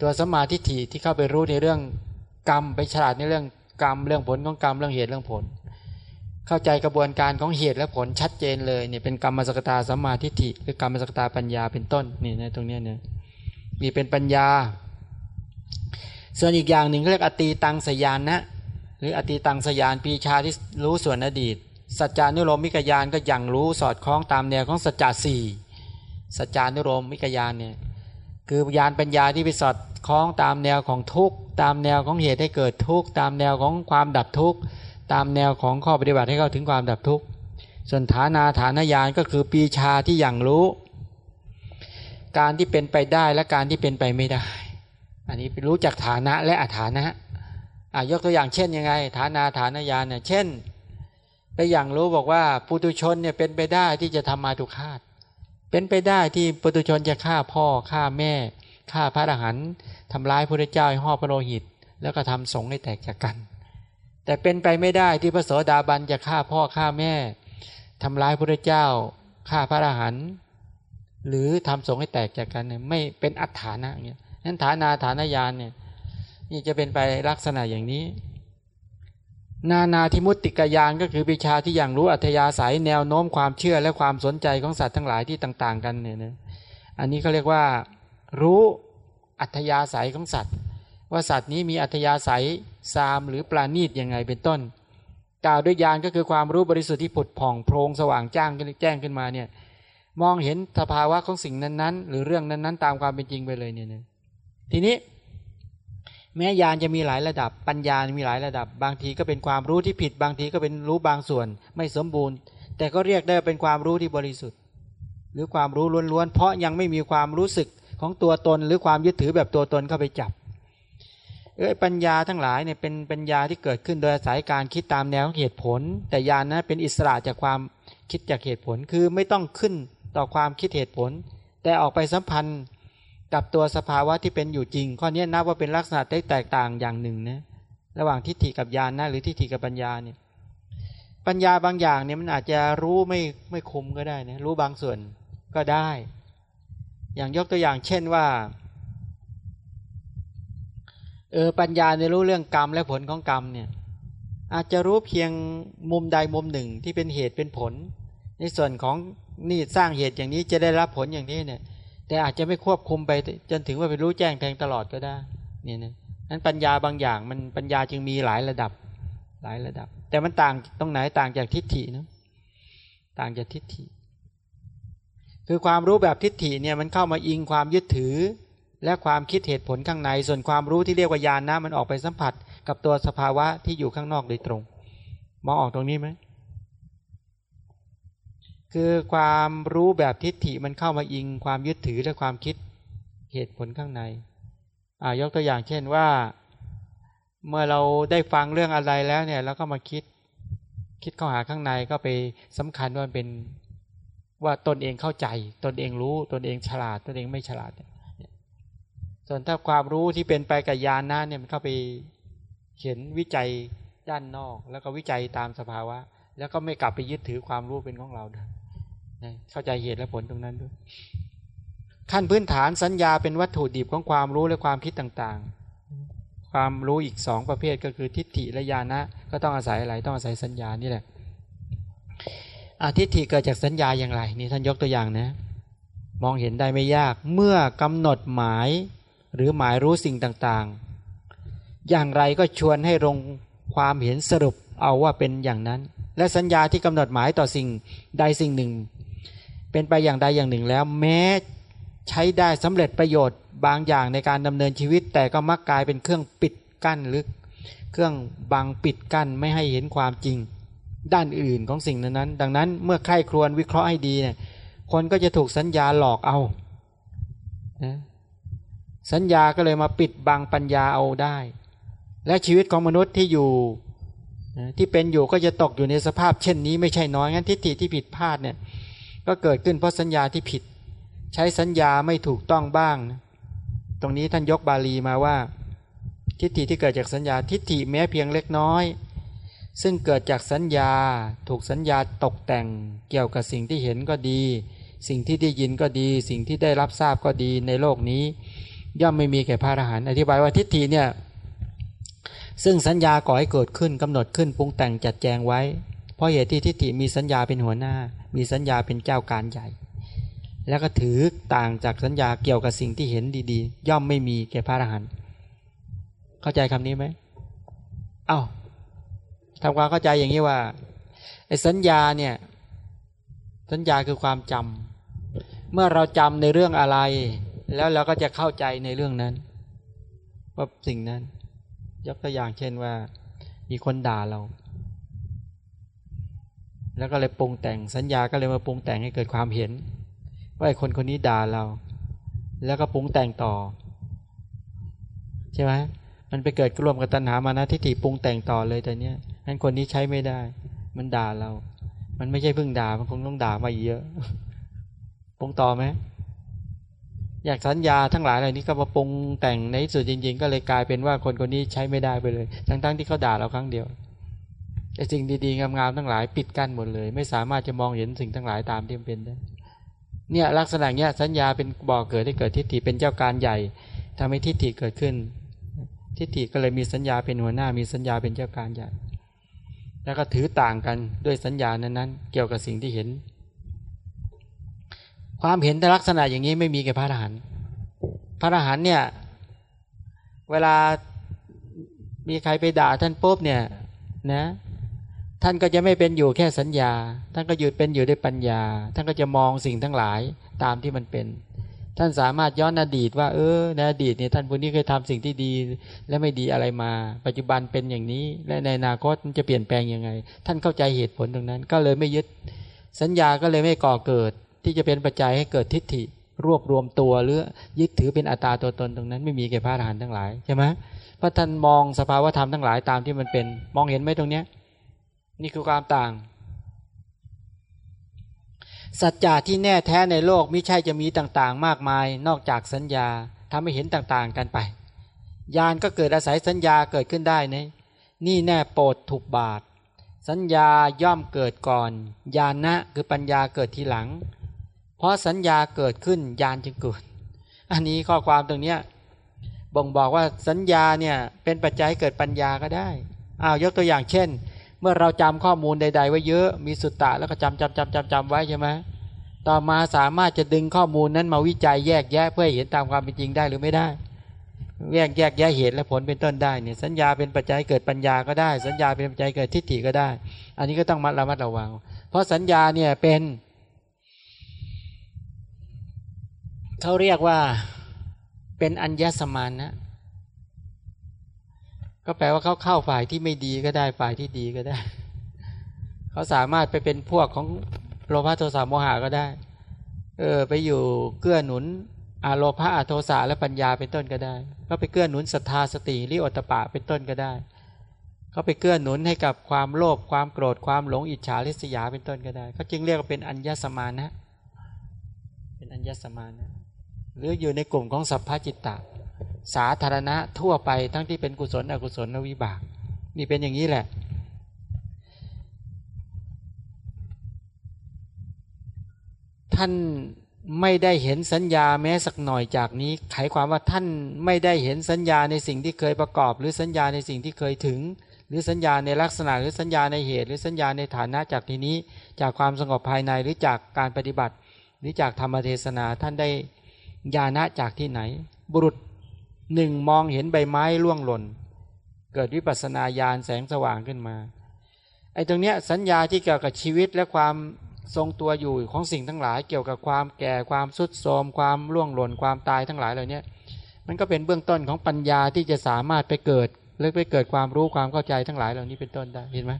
S1: ตัวสมาธิฐิที่เข้าไปรู้ในเรื่องกรรมไปฉลาดในเรื่องกรรมเรื่องผลของกรรมเรื่องเหตุเรื่องผล เข้าใจกระบวนการของเหตุและผลชัดเจนเลยเนี่ยเป็นกรรมสกตาสมาทิฐิหรือกรรมสกตาปัญญาเป็นต้นนี่นะตรงนี้เนี่ยมีเป็นปัญญา ส่วนอีกอย่างหนึ่งเรียกอตีตังสยานนะ หรืออตีตังสยานปีชาที่รู้ส่วนอดีต สัจจานุโลมิกยานก็ย่างรู้สอดคล้องตามแนวของสัจจะสี่สัจจานุโลมิกยานเนี่ยคือยานปัญญาที่ไปสอดคล้องตามแนวของทุกตามแนวของเหตุให้เกิดทุกตามแนวของความดับทุกข์ตามแนวของข้อปฏิบัติให้เข้าถึงความดับทุกข์ส่วนฐานาฐานญาณก็คือปีชาที่อย่างรู้ การที่เป็นไปได้และการที่เป็นไปไม่ได้ อันนี้รู้จักฐานะและอฐานะ อ่ายกตัวอย่างเช่นยังไง ฐานาฐานญาณเนี่ยเช่นไปอย่างรู้บอกว่าปุตุชนเนี่ยเป็นไปได้ที่จะทำมาตุคาตเป็นไปได้ที่ปุตุชนจะฆ่าพ่อฆ่าแม่ฆ่าพระอรหันต์ทำร้ายพระเจ้าให้ห่อพระโลหิต แล้วก็ทำสงให้แตกจากกัน แต่เป็นไปไม่ได้ที่พระโสดาบันจะฆ่าพ่อฆ่าแม่ทำร้ายพระเจ้าฆ่าพระอรหันต์หรือทำสงให้แตกจากกันเนี่ยไม่เป็นอัฏฐานะเนี่ยนั้นฐานาฐานญาณเนี่ย นี่จะเป็นไปลักษณะอย่างนี้ นานาทิมุตติกยานก็คือวิชาที่อย่างรู้อัธยาศัยแนวโน้มความเชื่อและความสนใจของสัตว์ทั้งหลายที่ต่าง ๆ กันเนี่ยนะอันนี้เขาเรียกว่า รู้อัธยาศัยของสัตว์ ว่าสัตว์นี้มีอัธยาศัยซามหรือปราณีตยังไงเป็นต้น กล่าวด้วยญาณก็คือความรู้บริสุทธิ์ที่ผุดผ่องโพรงสว่างจ้างแจ้งขึ้นมาเนี่ยมองเห็นสภาวะของสิ่งนั้นๆ หรือเรื่องนั้นๆ ตามความเป็นจริงไปเลยเนี่ยนะทีนี้ แม้ญาณจะมีหลายระดับ ปัญญามีหลายระดับ บางทีก็เป็นความรู้ที่ผิด บางทีก็เป็นรู้บางส่วนไม่สมบูรณ์ แต่ก็เรียกได้เป็นความรู้ที่บริสุทธิ์ หรือความรู้ล้วนๆเพราะยังไม่มีความรู้สึกของตัวตนหรือความยึดถือแบบตัวตนเข้าไปจับเอ้ยปัญญาทั้งหลายเนี่ยเป็นปัญญาที่เกิดขึ้นโดยอาศัยการคิดตามแนวเหตุผล แต่ญาณนะเป็นอิสระจากความคิดจากเหตุผลคือไม่ต้องขึ้นต่อความคิดเหตุผล แต่ออกไปสัมพันธ์ กับตัวสภาวะที่เป็นอยู่จริง ข้อนี้นับว่าเป็นลักษณะที่แตกต่างอย่างหนึ่งนะระหว่างทิฏฐิกับญาณนะหรือทิฏฐิกับปัญญาเนี่ยปัญญาบางอย่างเนี่ยมันอาจจะรู้ไม่ไม่คุมก็ได้นะรู้บางส่วนก็ได้ อย่างยกตัวอย่างเช่นว่าเออปัญญาในรู้เรื่องกรรมและผลของกรรมเนี่ยอาจจะรู้เพียงมุมใดมุมหนึ่งที่เป็นเหตุเป็นผล ในส่วนของนี่สร้างเหตุอย่างนี้จะได้รับผลอย่างนี้เนี่ย แต่อาจจะไม่ควบคุมไปจนถึงว่าไปรู้แจ้งแทงตลอดก็ได้เนี่ยนะนั้นปัญญาบางอย่างมันปัญญาจึงมีหลายระดับหลายระดับ แต่มันต่างตรงไหนต่างจากทิฏฐินะต่างจากทิฏฐิ คือความรู้แบบทิฏฐิเนี่ยมันเข้ามาอิงความยึดถือ และความคิดเหตุผลข้างใน ส่วนความรู้ที่เรียกว่าญาณนะมันออกไปสัมผัส กับตัวสภาวะที่อยู่ข้างนอกโดยตรง มองออกตรงนี้ไหม คือความรู้แบบทิฏฐิมันเข้ามาอิงความยึดถือและความคิดเหตุผลข้างในอ่ายกตัวอย่างเช่นว่า เมื่อเราได้ฟังเรื่องอะไรแล้วเนี่ยเราก็มาคิด คิดเข้าหาข้างในก็ไปสำคัญว่าเป็นว่าตนเองเข้าใจ ตนเองรู้ ตนเองฉลาด ตนเองไม่ฉลาด ส่วนถ้าความรู้ที่เป็นไปกับยานนะเนี่ยมันเข้าไปเขียนวิจัยด้านนอก แล้วก็วิจัยตามสภาวะ แล้วก็ไม่กลับไปยึดถือความรู้เป็นของเราด้วย เข้าใจเหตุและผลตรงนั้นด้วย ขั้นพื้นฐานสัญญาเป็นวัตถุดิบของความรู้และความคิดต่างๆ ความรู้อีกสองประเภทก็คือทิฏฐิและญาณะก็ต้องอาศัยอะไรต้องอาศัยสัญญานี่แหละอาทิฏฐิเกิดจากสัญญาอย่างไร นี่ท่านยกตัวอย่างนะ มองเห็นได้ไม่ยาก เมื่อกำหนดหมายหรือหมายรู้สิ่งต่างๆ อย่างไรก็ชวนให้ลงความเห็นสรุปเอาว่าเป็นอย่างนั้น และสัญญาที่กำหนดหมายต่อสิ่งใดสิ่งหนึ่ง เป็นไปอย่างใดอย่างหนึ่งแล้ว แม้ใช้ได้สำเร็จประโยชน์บางอย่างในการดำเนินชีวิต แต่ก็มักกลายเป็นเครื่องปิดกั้นหรือเครื่องบังปิดกั้นไม่ให้เห็นความจริง ด้านอื่นของสิ่งนั้น ดังนั้นเมื่อใคร่ครวญวิเคราะห์ให้ดีเนี่ยคนก็จะถูกสัญญาหลอกเอานะสัญญาก็เลยมาปิดบังปัญญาเอาได้ และชีวิตของมนุษย์ที่อยู่ที่เป็นอยู่ก็จะตกอยู่ในสภาพเช่นนี้ไม่ใช่น้อยงั้นทิฏฐิที่ผิดพลาดเนี่ย ก็เกิดขึ้นเพราะสัญญาที่ผิด ใช้สัญญาไม่ถูกต้องบ้าง ตรงนี้ท่านยกบาลีมาว่า ทิฏฐิที่เกิดจากสัญญาทิฏฐิแม้เพียงเล็กน้อย ซึ่งเกิดจากสัญญาถูกสัญญาตกแต่ง เกี่ยวกับสิ่งที่เห็นก็ดี สิ่งที่ได้ยินก็ดี สิ่งที่ได้รับทราบก็ดีในโลกนี้ ย่อมไม่มีแก่พระอรหันต์อธิบายว่าทิฏฐิเนี่ยซึ่งสัญญาก่อให้เกิดขึ้นกำหนดขึ้นปรุงแต่งจัดแจงไว้ เพราะเหตุที่ทิฏฐิมีสัญญาเป็นหัวหน้า มีสัญญาเป็นเจ้าการใหญ่ แล้วก็ถือต่างจากสัญญาเกี่ยวกับสิ่งที่เห็นดีๆ ย่อมไม่มีแก่พระอรหันต์เข้าใจคำนี้ไหมเอา้าทำความเข้าใจอย่างนี้ว่าไอ้สัญญาเนี่ย สัญญาคือความจำเมื่อเราจำในเรื่องอะไร แล้วเราก็จะเข้าใจในเรื่องนั้นว่าสิ่งนั้น ยกตัวอย่างเช่นว่า มีคนด่าเรา แล้วก็เลยปรุงแต่งสัญญาก็เลยมาปรุงแต่งให้เกิดความเห็น ว่าไอ้คนคนนี้ด่าเรา แล้วก็ปรุงแต่งต่อ ใช่ไหมมันไปเกิดร่วมกับตัณหามานะทิฏฐิปรุงแต่งต่อเลยแต่เนี้ยนั้นคนนี้ใช้ไม่ได้ มันด่าเรา มันไม่ใช่เพิ่งด่ามันคงต้องด่ามาเยอะปรุงต่อไหมอยากสัญญาทั้งหลายอะไรนี้ก็มาปรุงแต่งในสุดจริง ๆ ก็เลยกลายเป็นว่าคนคนนี้ใช้ไม่ได้ไปเลย ทั้งๆที่เขาด่าเราครั้งเดียว แต่สิ่งดีๆงามๆทั้งหลายปิดกั้นหมดเลย ไม่สามารถจะมองเห็นสิ่งทั้งหลายตามที่มันเป็นได้เนี่ยลักษณะเนี้ยสัญญาเป็นบ่อเกิดให้เกิดทิฏฐิเป็นเจ้าการใหญ่ทำให้ทิฏฐิเกิดขึ้น ทิฏฐิก็เลยมีสัญญาเป็นหัวหน้ามีสัญญาเป็นเจ้าการใหญ่ แล้วก็ถือต่างกันด้วยสัญญานั้นๆ เกี่ยวกับสิ่งที่เห็น ความเห็นแต่ลักษณะอย่างนี้ไม่มีแก่พระอรหันต์พระอรหันต์เนี่ยเวลามีใครไปด่าท่านปุ๊บเนี่ยนะ ท่านก็จะไม่เป็นอยู่แค่สัญญา ท่านก็หยุดเป็นอยู่ด้วยปัญญา ท่านก็จะมองสิ่งทั้งหลายตามที่มันเป็น ท่านสามารถย้อนอดีตว่าเออในอดีตเนี่ยท่านผู้นี้เคยทำสิ่งที่ดีและไม่ดีอะไรมา ปัจจุบันเป็นอย่างนี้ และในอนาคตจะเปลี่ยนแปลงยังไง ท่านเข้าใจเหตุผลตรงนั้น ก็เลยไม่ยึด สัญญาก็เลยไม่ก่อเกิด ที่จะเป็นปัจจัยให้เกิดทิฏฐิ รวบรวมตัวหรือยึดถือเป็นอัตตาตัวตนตรงนั้น ไม่มีแก่พระอรหันต์ทั้งหลายใช่ไหมพราะท่านมองสภาวธรรมทั้งหลายตามที่มันเป็น มองเห็นไหมตรงเนี้ย นี่คือความต่าง สัจจะที่แน่แท้ในโลกไม่ใช่จะมีต่างๆ มากมาย นอกจากสัญญาทำให้เห็นต่างๆ กันไป ญาณก็เกิดอาศัยสัญญาเกิดขึ้นได้นะนี่แน่โปรดถูกบาท สัญญาย่อมเกิดก่อน ญาณนะคือปัญญาเกิดทีหลัง เพราะสัญญาเกิดขึ้นญาณจึงเกิด อันนี้ข้อความตรงเนี้ยบ่งบอกว่าสัญญาเนี่ยเป็นปัจจัยเกิดปัญญาก็ได้อ้าวยกตัวอย่างเช่น เมื่อเราจำข้อมูลใด ๆ ไว้เยอะมีสุตตะแล้วก็จำจำจำจำจำไว้ใช่ไหมต่อมาสามารถจะดึงข้อมูลนั้นมาวิจัยแยกแยะเพื่อเห็นตามความเป็นจริงได้หรือไม่ได้ แยกแยกแยะเหตุและผลเป็นต้นได้เนี่ยสัญญาเป็นปัจจัยเกิดปัญญาก็ได้ สัญญาเป็นปัจจัยเกิดทิฏฐิก็ได้ อันนี้ก็ต้องมัดระมัดระวัง เพราะสัญญาเนี่ยเป็นเขาเรียกว่าเป็นอัญญสมานนะ ก็แปลว่าเขาเข้าฝ่ายที่ไม่ดีก็ได้ฝ่ายที่ดีก็ได้ เขาสามารถไปเป็นพวกของโลภะโทสะโมหะก็ได้ เออ ไปอยู่เกื้อหนุนอาโลภะอโทสะและปัญญาเป็นต้นก็ได้ ก็ไปเกื้อหนุนศรัทธาสติริโอตปะเป็นต้นก็ได้ เขาไปเกื้อหนุนให้กับความโลภความโกรธความหลงอิจฉาริษยาเป็นต้นก็ได้ เขาจึงเรียกว่าเป็นอัญญสมานะ เป็นอัญญสมานะ หรืออยู่ในกลุ่มของสัพพจิตตะ สาธารณะทั่วไปทั้งที่เป็นกุศลอกุศลวิบาก นี่เป็นอย่างนี้แหละ ท่านไม่ได้เห็นสัญญาแม้สักหน่อยจากนี้ไขความว่าท่านไม่ได้เห็นสัญญาในสิ่งที่เคยประกอบ หรือสัญญาในสิ่งที่เคยถึง หรือสัญญาในลักษณะหรือสัญญาในเหตุ หรือสัญญาในฐานะจากที่นี้ จากความสงบภายในหรือจากการปฏิบัติ หรือจากธรรมเทศนาท่านได้ญาณะจากที่ไหน บุรุษ หนึ่งมองเห็นใบไม้ร่วงหล่น เกิดวิปัสนาญาณแสงสว่างขึ้นมาไอ้ตรงเนี้ยสัญญาที่เกี่ยวกับชีวิตและความทรงตัวอยู่ของสิ่งทั้งหลาย เกี่ยวกับความแก่ความสุดโทมความร่วงหล่นความตายทั้งหลายเหล่านี้มันก็เป็นเบื้องต้นของปัญญาที่จะสามารถไปเกิดหรือไปเกิดความรู้ความเข้าใจทั้งหลายเหล่านี้เป็นต้นได้เห็นไหม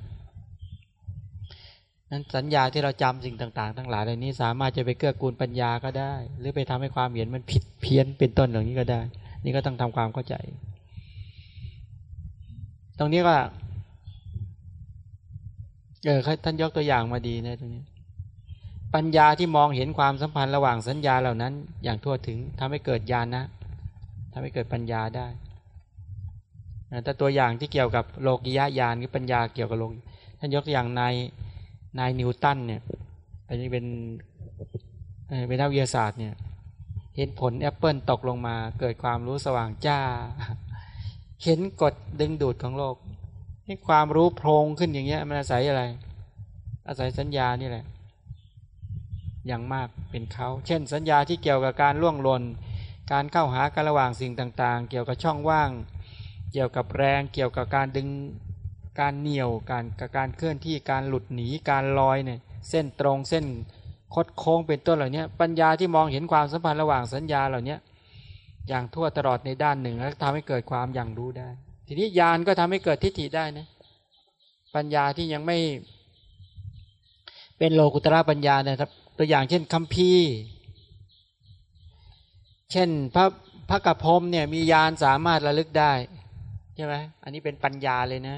S1: นั้นสัญญาที่เราจำสิ่งต่างๆ ทั้งหลายเหล่านี้สามารถจะไปเกื้อกูลปัญญาก็ได้ หรือไปทำให้ความเห็นมันผิดเพี้ยนเป็นต้นเหล่านี้ก็ได้ นี่ก็ต้องทำความเข้าใจ ตรงนี้ก็เออท่านยกตัวอย่างมาดีนะตรงนี้ ปัญญาที่มองเห็นความสัมพันธ์ระหว่างสัญญาเหล่านั้น อย่างทั่วถึงทำให้เกิดญาณนะทำให้เกิดปัญญาได้แต่ตัวอย่างที่เกี่ยวกับโลกิยะญาณหรือปัญญาเกี่ยวกับโลกท่านยกตัวอย่างนายนายนิวตันเนี่ยอันนี้เป็นเป็นนักวิทยาศาสตร์เนี่ย เห็นผลแอปเปิลตกลงมา เกิดความรู้สว่างจ้า เห็นกฎดึงดูดของโลกนี่ความรู้โพรงขึ้นอย่างเงี้ยมันอาศัยอะไร อาศัยสัญญานี่แหละ อย่างมากเป็นเขา เช่น สัญญาที่เกี่ยวกับการล่วงลน การเข้าหากันระหว่างสิ่งต่างๆ เกี่ยวกับช่องว่าง เกี่ยวกับแรง เกี่ยวกับการดึง การเหนี่ยว การกับการเคลื่อนที่ การหลุดหนี การลอยเนี่ย เส้นตรง เส้น คดโค้งเป็นต้นเหล่านี้ปัญญาที่มองเห็นความสัมพันธ์ระหว่างสัญญาเหล่านี้อย่างทั่วตลอดในด้านหนึ่งแล้วทำให้เกิดความอย่างรู้ได้ ทีนี้ญาณก็ทำให้เกิดทิฏฐิได้นะปัญญาที่ยังไม่ เป็นโลกุตระปัญญาเนี่ยครับ ตัวอย่างเช่นคัมภีร์เช่นพระพระกะพรมเนี่ยมีญาณสามารถระลึกได้ใช่ไหมอันนี้เป็นปัญญาเลยนะ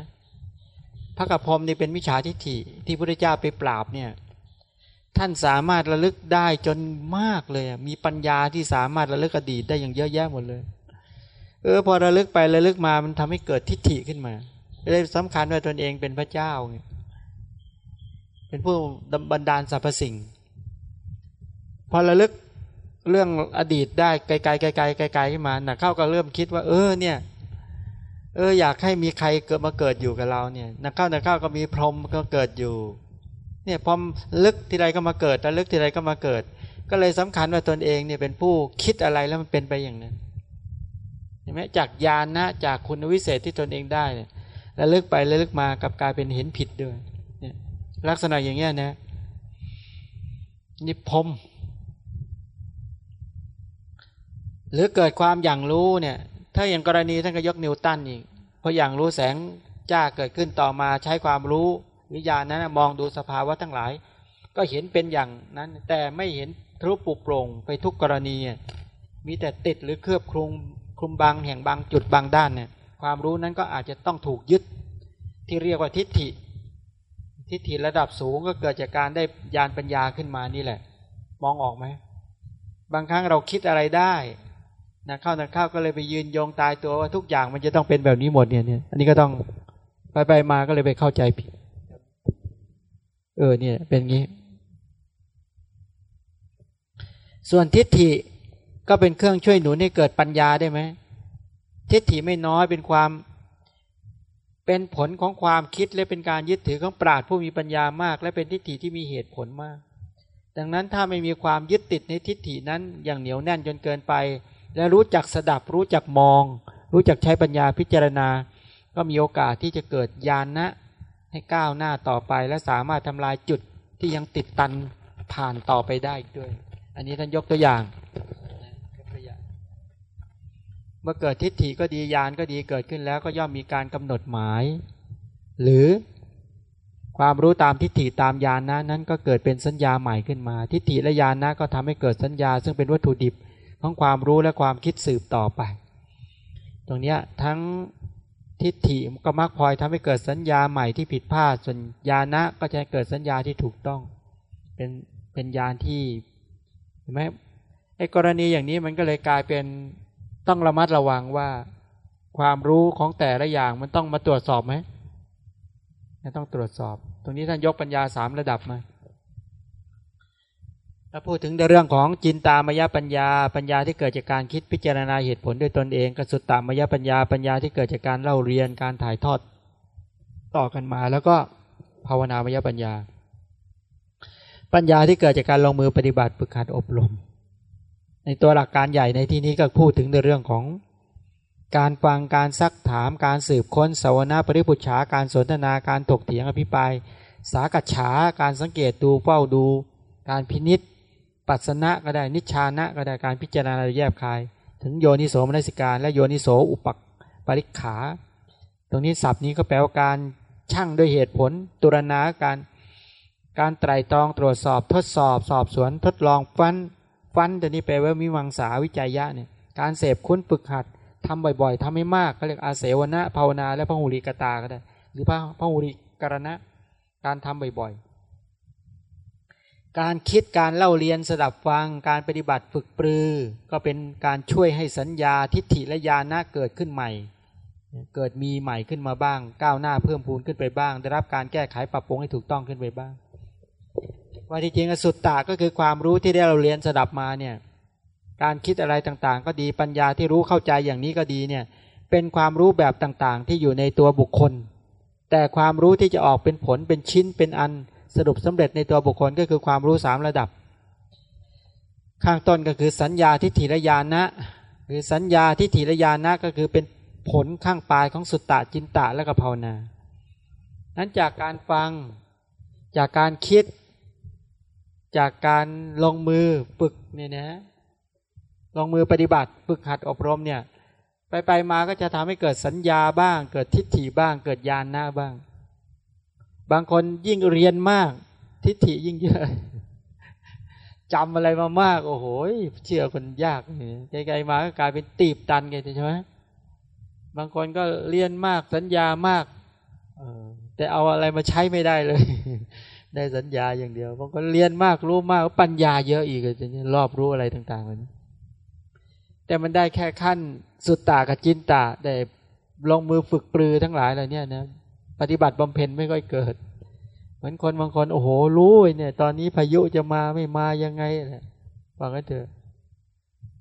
S1: พระกะพรมนี่เป็นวิชาทิฏฐิที่พระพุทธเจ้าไปปราบเนี่ย ท่านสามารถระลึกได้จนมากเลย มีปัญญาที่สามารถระลึกอดีตได้อย่างเยอะแยะหมดเลย เออพอระลึกไประลึกมามันทำให้เกิดทิฏฐิขึ้นมาเลยสำคัญว่าตนเองเป็นพระเจ้า เป็นผู้บันดาลสรรพสิ่ง พอระลึกเรื่องอดีตได้ไกลๆไกลๆไกลๆขึ้นมาหนักเข้าก็เริ่มคิดว่า เออเนี่ย เอออยากให้มีใครเกิดมาเกิดอยู่กับเราเนี่ยนักเข้านักเข้าก็มีพรหมก็เกิดอยู่ เนี่ยพอลึกทีไรก็มาเกิดแต่ลึกทีไรก็มาเกิด ก็เลยสำคัญว่าตนเองเนี่ยเป็นผู้คิดอะไรแล้วมันเป็นไปอย่างนั้นเห็นไหมจากญาณนะจากคุณวิเศษที่ตนเองได้เนี่ยและลึกไปแล้วลึกมากับกลายเป็นเห็นผิดด้วยเนี่ยลักษณะอย่างเงี้ยนะนี่พมหรือเกิดความอย่างรู้เนี่ย ถ้าอย่างกรณีท่านก็ยกนิวตันอีกพออย่างรู้แสงจ้าเกิดขึ้นต่อมาใช้ความรู้ วิญญาณนั้นมองดูสภาวะทั้งหลาย ก็เห็นเป็นอย่างนั้น แต่ไม่เห็นทะลุปุโปร่งไปทุกกรณี มีแต่ติดหรือเคลือบคลุมคลุมบางแห่งบางจุดบางด้านเนี่ยความรู้นั้นก็อาจจะต้องถูกยึดที่เรียกว่าทิฏฐิ ทิฏฐิระดับสูงก็เกิดจากการได้ญาณปัญญาขึ้นมานี่แหละ มองออกไหมบางครั้งเราคิดอะไรได้นะเข้านะเข้าก็เลยไปยืนโยงตายตัวว่าทุกอย่างมันจะต้องเป็นแบบนี้หมดเนี่ยเนี่ยอันนี้ก็ต้องไปไปมาก็เลยไปเข้าใจผิด เออเนี่ย เป็นงี้ ส่วนทิฏฐิก็เป็นเครื่องช่วยหนุนให้เกิดปัญญาได้ไหมทิฏฐิไม่น้อยเป็นความ เป็นผลของความคิดและเป็นการยึดถือของปราดผู้มีปัญญามาก และเป็นทิฏฐิที่มีเหตุผลมาก ดังนั้นถ้าไม่มีความยึดติดในทิฏฐินั้นอย่างเหนียวแน่นจนเกินไป และรู้จักสดับรู้จักมอง รู้จักใช้ปัญญาพิจารณา ก็มีโอกาสที่จะเกิดญาณนะ ให้ก้าวหน้าต่อไปและสามารถทำลายจุดที่ยังติดตันผ่านต่อไปได้อีกด้วย อันนี้ท่านยกตัวอย่างเมื่อเกิดทิฏฐิก็ดีญาณก็ดีเกิดขึ้นแล้วก็ย่อมมีการกำหนดหมาย หรือความรู้ตามทิฏฐิตามญาณนะนั้นก็เกิดเป็นสัญญาใหม่ขึ้นมา ทิฏฐิและญาณนะก็ทำให้เกิดสัญญา ซึ่งเป็นวัตถุดิบของความรู้และความคิดสืบต่อไป ตรงนี้ทั้ง ทิฏฐิก็มักพลอยทำให้เกิดสัญญาใหม่ที่ผิดพลาดส่วนญาณะก็จะเกิดสัญญาที่ถูกต้อง เป็นเป็นญาณที่เห็นไหมไอ้กรณีอย่างนี้มันก็เลยกลายเป็นต้องระมัดระวังว่า ความรู้ของแต่ละอย่างมันต้องมาตรวจสอบไหมต้องตรวจสอบ ตรงนี้ท่านยกปัญญาสามระดับมา ถ้าพูดถึงในเรื่องของจินตามยปัญญา ปัญญาที่เกิดจากการคิดพิจารณาเหตุผลด้วยตนเองกสุตตามยปัญญาปัญญาที่เกิดจากการเล่าเรียนการถ่ายทอดต่อกันมา แล้วก็ภาวนามยปัญญา ปัญญาที่เกิดจากการลงมือปฏิบัติฝึกหัดอบรม ในตัวหลักการใหญ่ในที่นี้ก็พูดถึงในเรื่องของการฟังการซักถามการสืบค้นสวนาปริพุชาการสนทนาการถกเถียงอภิปราย สากัจฉาการสังเกตดูเฝ้าดู การพินิษ ปัสนะก็ได้ นิชานะก็ได้การพิจารณาแยบคาย ถึงโยนิโสมนสิการ และโยนิโสอุปปริขา ตรงนี้ศัพท์นี้ก็แปลว่าการช่างด้วยเหตุผล ตุรณาการการไตรตรองตรวจสอบทดสอบ สอบสวนทดลองฟันฟันแต่นี้แปลว่ามีวังสาวิจัยยะเนี่ยการเสพคุ้นฝึกหัดทำบ่อยๆทำให้มากก็เรียกอาเสวนะภาวนาและพระหูริกตาก็ได้ หรือพระพระหูริกรณะการทำบ่อยๆ การคิดการเล่าเรียนสดับฟังการปฏิบัติฝึกปรือ ก็เป็นการช่วยให้สัญญาทิฏฐิและญาณะเกิดขึ้นใหม่ เกิดมีใหม่ขึ้นมาบ้าง ก้าวหน้าเพิ่มพูนขึ้นไปบ้าง ได้รับการแก้ไขปรับปรุงให้ถูกต้องขึ้นไปบ้าง ว่าที่จริงสุดตาก็คือความรู้ที่ได้เราเรียนสดับมาเนี่ยการคิดอะไรต่างๆ ก็ดีปัญญาที่รู้เข้าใจอย่างนี้ก็ดีเนี่ยเป็นความรู้แบบต่างๆ ที่อยู่ในตัวบุคคล แต่ความรู้ที่จะออกเป็นผลเป็นชิ้นเป็นอัน สรุปสำเร็จในตัวบุคคลก็คือความรู้สามระดับ ข้างต้นก็คือสัญญาทิฏฐิระยานะหรือสัญญาทิฏฐิระยานะก็คือเป็นผลข้างปลายของสุตตะจินตะและก็ภาวนานั้นจากการฟังจากการคิด จากการลงมือฝึกเนี่ยนะลงมือปฏิบัติฝึกหัดอบรมเนี่ยไปไปมาก็จะทำให้เกิดสัญญาบ้าง เกิดทิฏฐิบ้าง เกิดญาณหน้าบ้าง บางคนยิ่งเรียนมาก ทิฏฐิยิ่งเยอะจำอะไรมามาก โอ้โหเชื่อคนยากไกลๆมาก็กลายเป็นตีบตันไงใช่ไหมบางคนก็เรียนมากสัญญามากแต่เอาอะไรมาใช้ไม่ได้เลย ได้สัญญาอย่างเดียวบางคนเรียนมากรู้มากปัญญาเยอะอีกจะรอบรู้อะไรต่างๆเลยแต่มันได้แค่ขั้นสุดตากับจินตาแต่ลงมือฝึกปรือทั้งหลายอะไรเนี่ยนะ ปฏิบัติบำเพ็ญไม่ค่อยเกิด เหมือนคนบางคนโอ้โหรู้เนี่ย ตอนนี้พายุจะมาไม่มายังไงฟังกันเถอะ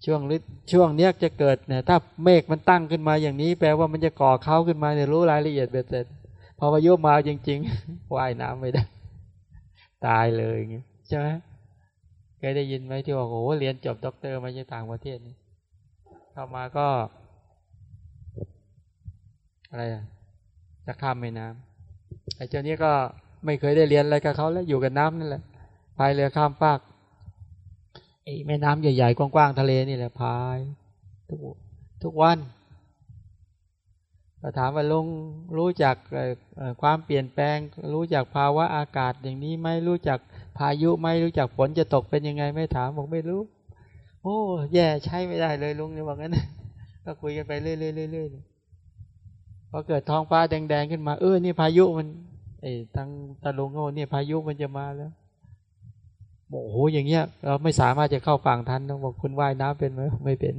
S1: ช่วงฤช่วงเนี้ยจะเกิดเนี่ย ถ้าเมฆมันตั้งขึ้นมาอย่างนี้ แปลว่ามันจะก่อเขาขึ้นมาเนี่ยรู้รายละเอียดเบ็ดเสร็จพอพายุมาจริง ๆ ว่ายน้ำไม่ได้ ตายเลยอย่างเงี้ใช่ไหมเคยได้ยินไหมที่ว่าโอ้โหเรียนจบด็อกเตอร์มาจากต่างประเทศนี่เข้ามาก็ อะไรอะ จะข้ามแม่น้ำไอ้เจ้านี้ก็ไม่เคยได้เรียนอะไรกับเขาแล้วอยู่กับน้ำนั่นแหละพายเรือข้ามฟากไอ้แม่น้ำใหญ่ๆกว้างๆทะเลนี่แหละพายทุกทุกวันก็ถามว่าลุงรู้จักความเปลี่ยนแปลง รู้จักภาวะอากาศอย่างนี้ไหมรู้จักพายุไหมรู้จักฝนจะตกเป็นยังไงไม่ถามบอกไม่รู้ โอ้ แย่ใช้ไม่ได้เลยลุงเนี่ยบอกงั้นก็คุยกันไปเรื่อยๆ พอเกิดท้องฟ้าแดงๆขึ้นมา เออนี่พายุมันไอ้ทั้งตะลุงโง่เนี่ยพายุมันจะมาแล้วโอ้โหอย่างเงี้ย เราไม่สามารถจะเข้าฝั่งทันต้องบอกคุณว่ายน้ำเป็นไหมไม่เป็น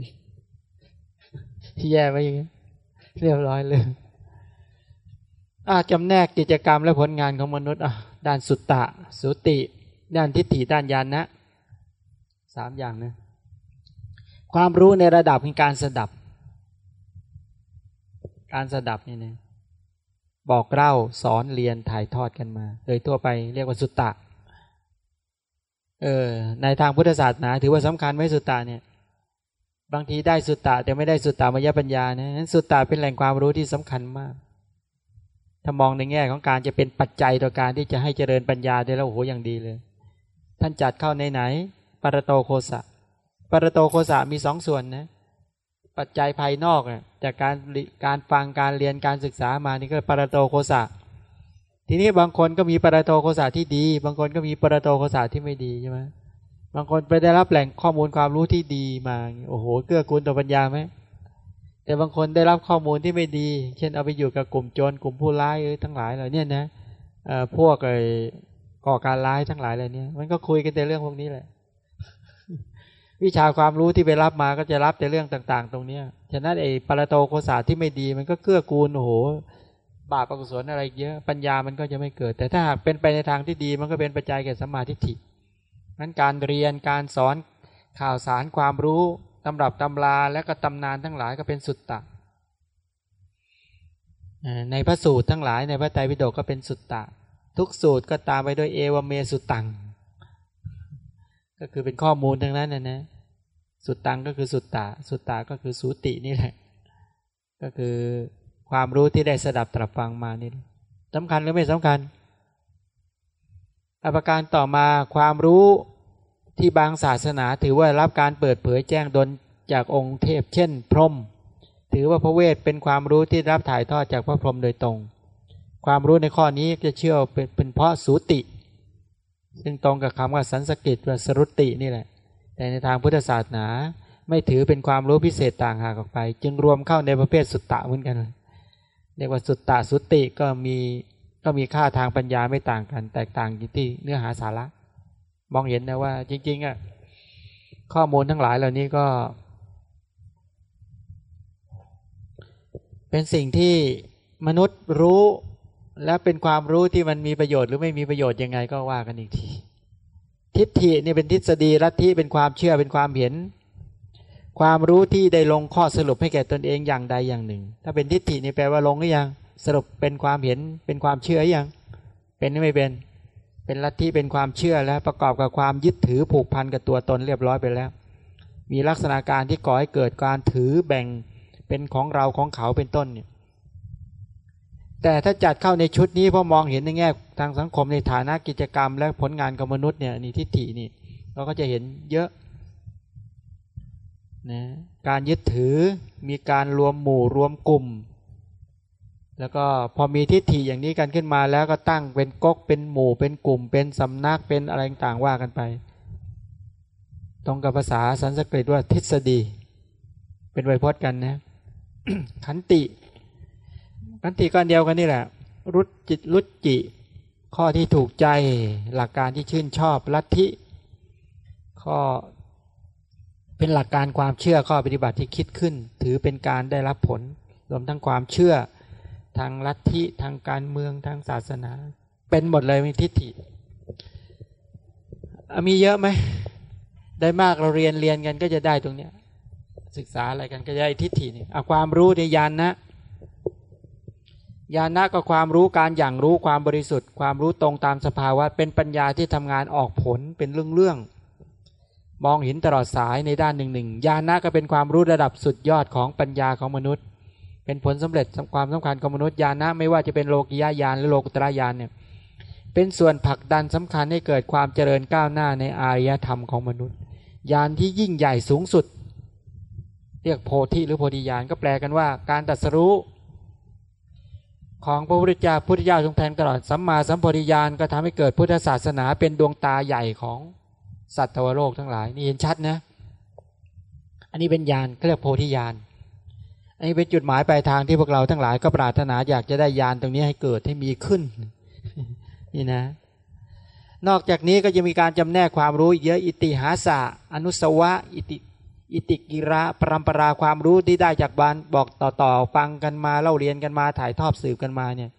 S1: แย่ไหมอย่างเงี้ยเรียบร้อยเลยอาจำแนกกิจกรรมและผลงานของมนุษย์อะด้านสุตตะ สุติ ด้านทิฏฐิด้านญาณนะสามอย่างนะความรู้ในระดับของการสดับ การสดับนี่นะบอกเล่าสอนเรียนถ่ายทอดกันมา โดยทั่วไปเรียกว่าสุตตะ เออในทางพุทธศาสนาถือว่าสำคัญไหมสุตตะเนี่ย บางทีได้สุตตะแต่ไม่ได้สุตตามยปัญญานะนั้นสุตตะเป็นแหล่งความรู้ที่สำคัญมาก ถ้ามองในแง่ของการจะเป็นปัจจัยต่อการที่จะให้เจริญปัญญาได้แล้วโอ้โหอย่างดีเลย ท่านจัดเข้าในไหน ปรโตโคสะปรโตโคสะมีสองส่วนนะ ปัจจัยภายนอกจากการการฟังการเรียนการศึกษามานี่ก็ปรโตโคสะทีนี้บางคนก็มีปรโตโคสะที่ดี บางคนก็มีปรโตโคสะที่ไม่ดีใช่ไหมบางคนไปได้รับแหล่งข้อมูลความรู้ที่ดีมาโอ้โหเกื้อกูลต่อปัญญาไหมแต่บางคนได้รับข้อมูลที่ไม่ดี เช่นเอาไปอยู่กับกลุ่มโจรกลุ่มผู้ร้ายทั้งหลายเหล่านี้นะพวกไอ้ก่อการร้ายทั้งหลายเหล่านี้มันก็คุยกันแต่เรื่องพวกนี้แหละ วิชาความรู้ที่ไปรับมาก็จะรับแต่เรื่องต่าง ๆ ตรงเนี้ยฉะนั้นไอ้ปรโตโคสาที่ไม่ดีมันก็เกื้อกูลโอ้โห บาปอกุศลอะไรเยอะ ปัญญามันก็จะไม่เกิด แต่ถ้าหากเป็นไปในทางที่ดีมันก็เป็นปัจจัยแก่สัมมาทิฏฐินั้นการเรียนการสอนข่าวสารความรู้ตำรับตำราและก็ตำนานทั้งหลายก็เป็นสุตตะในพระสูตรทั้งหลายในพระไตรปิฎกก็เป็นสุตตะ ทุกสูตรก็ตามไปด้วยเอวเมสุตัง ก็คือเป็นข้อมูลทั้งนั้นนะนะสุดตังก็คือสุตตะสุตตะก็คือสูตินี่แหละ ก็คือความรู้ที่ได้สดับตรับฟังมานี่สำคัญหรือไม่สำคัญอภการต่อมาความรู้ที่บางศาสนาถือว่ารับการเปิดเผยแจ้งดนจากองค์เทพ เช่น พรหมถือว่าพระเวทเป็นความรู้ที่รับถ่ายทอดจากพระพรหมโดยตรง ความรู้ในข้อนี้จะเชื่อเป็นเป็นเพราะสูติ ซึ่งตรงกับคำว่าสันสกิตว่าสรุตินี่แหละ แต่ในทางพุทธศาสนา ไม่ถือเป็นความรู้พิเศษต่างหากออกไป จึงรวมเข้าในประเภทสุตตะเหมือนกันเรียกว่าสุตตะสุติก็มีก็มีค่าทางปัญญาไม่ต่างกัน แตกต่างที่เนื้อหาสาระ มองเห็นนะว่า จริงๆอะข้อมูลทั้งหลายเหล่านี้ก็ เป็นสิ่งที่มนุษย์รู้ และเป็นความรู้ที่มันมีประโยชน์หรือไม่มีประโยชน์ยังไงก็ว่ากันอีกที ทิฏฐินี่เป็นทฤษฎีลัทธิเป็นความเชื่อเป็นความเห็น ความรู้ที่ได้ลงข้อสรุปให้แก่ตนเองอย่างใดอย่างหนึ่ง ถ้าเป็นทิฏฐินี่แปลว่าลงหรือยังสรุปเป็นความเห็นเป็นความเชื่ออย่างเป็นไม่เป็น เป็นลัทธิเป็นความเชื่อแล้วประกอบกับความยึดถือผูกพันกับตัวตนเรียบร้อยไปแล้ว มีลักษณะการที่ก่อให้เกิดการถือแบ่งเป็นของเราของเขาเป็นต้นเนี่ย แต่ถ้าจัดเข้าในชุดนี้พอมองเห็นในแง่ทางสังคมในฐานะกิจกรรม และผลงานกับมนุษย์เนี่ยนี่ทิฏฐินี่เราก็จะเห็นเยอะนะการยึดถือมีการรวมหมู่รวมกลุ่ม แล้วก็พอมีทิฏฐิอย่างนี้กันขึ้นมาแล้วก็ตั้งเป็นก๊กเป็นหมู่เป็นกลุ่ม เป็นสำนักเป็นอะไรต่างว่ากันไป ตรงกับภาษาสันสกฤตว่าทฤษฎี เป็นไวยพจน์กันนะขันติ ขันติก็เดียวกันนี่แหละ รุจิตรุจิ ข้อที่ถูกใจหลักการที่ชื่นชอบลัทธิข้อเป็นหลักการความเชื่อข้อปฏิบัติที่คิดขึ้น ถือเป็นการได้รับผล รวมทั้งความเชื่อทางลัทธิทางการเมืองทางศาสนา เป็นหมดเลยมีทิฏฐิ มีเยอะไหม ได้มากเราเรียนเรียนกันก็จะได้ตรงเนี้ยศึกษาอะไรกันก็ได้ทิฏฐิเนี่เอาความรู้ในยานนะ ญาณะก็ความรู้การอย่างรู้ความบริสุทธิ์ ความรู้ตรงตามสภาวะ เป็นปัญญาที่ทำงานออกผลเป็นเรื่องเรื่องมองเห็นตลอดสายในด้านหนึ่งหนึ่งญาณะก็เป็นความรู้ระดับสุดยอดของปัญญาของมนุษย์ เป็นผลสำเร็จความสำคัญของมนุษย์ญาณะไม่ว่าจะเป็นโลกิยาญาณหรือโลกุตระญาณเนี่ยเป็นส่วนผลักดันสำคัญให้เกิดความเจริญก้าวหน้าในอารยธรรมของมนุษย์ญาณที่ยิ่งใหญ่สูงสุด เรียกโพธิหรือโพธิญาณก็แปลกันว่า การตัดสรู้ ของพระพุทธเจ้าพุทธเจ้าทรงแทนตลอดสัมมาสัมปวิญาณก็ทำให้เกิดพุทธศาสนาเป็นดวงตาใหญ่ของสัตว์ทวโลกทั้งหลายนี่เห็นชัดนะ อันนี้เป็นญาณเขาเรียกโพธิญาณอันนี้เป็นจุดหมายปลายทางที่พวกเราทั้งหลายก็ปรารถนาอยากจะได้ญาณตรงนี้ให้เกิดให้มีขึ้นนี่นะ นอกจากนี้ก็จะมีการจำแนกความรู้เยอะอิติหาสะอนุสวะ อิติ อิติกิระปรำปราความรู้ที่ได้จากบานบอกต่อๆฟังกันมาเล่าเรียนกันมาถ่ายทอดสืบกันมาเนี่ย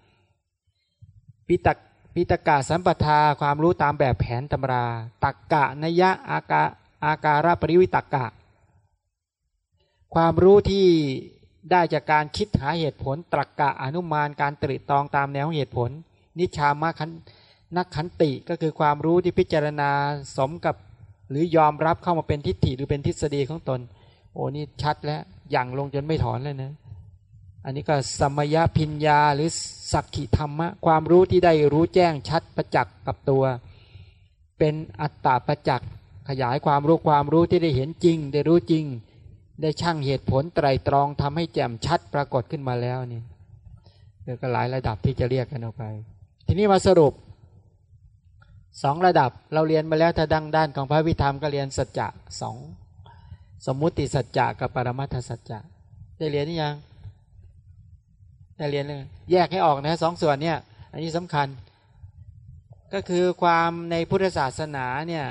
S1: ปิตกปิตกะสัมปทาความรู้ตามแบบแผนตำรา ตักกะนยะอากาอาการปริวิตกกะ ความรู้ที่ได้จากการคิดหาเหตุผล ตรกกะอนุมานการตริตองตามแนวเหตุผล นิชามคันนักขันติก็คือความรู้ที่พิจารณาสมกับ หรือยอมรับเข้ามาเป็นทิฏฐิหรือเป็นทฤษฎีของตน โอ้นี่ชัดแล้วอย่างลงจนไม่ถอนเลยนะอันนี้ก็สมยพิญญาหรือสักขิธรรมะ ความรู้ที่ได้รู้แจ้งชัดประจักษ์กับตัว เป็นอัตตาประจักษ์ขยายความรู้ความรู้ที่ได้เห็นจริง ได้รู้จริง ได้ช่างเหตุผลไตรตรองทำให้แจ่มชัดปรากฏขึ้นมาแล้วนี่เดี๋ยวก็หลายระดับที่จะเรียกกันออกไป ทีนี้มาสรุป สองระดับเราเรียนมาแล้วถ้าดังด้านของพระวิธรรมก็เรียนสัจจะสองสมมุติสัจจะกับปรมัตถสัจจะได้เรียนนี่ยังได้เรียนเลยแยกให้ออกนะสองส่วนเนี่ยอันนี้สำคัญ ก็คือความในพุทธศาสนาเนี่ย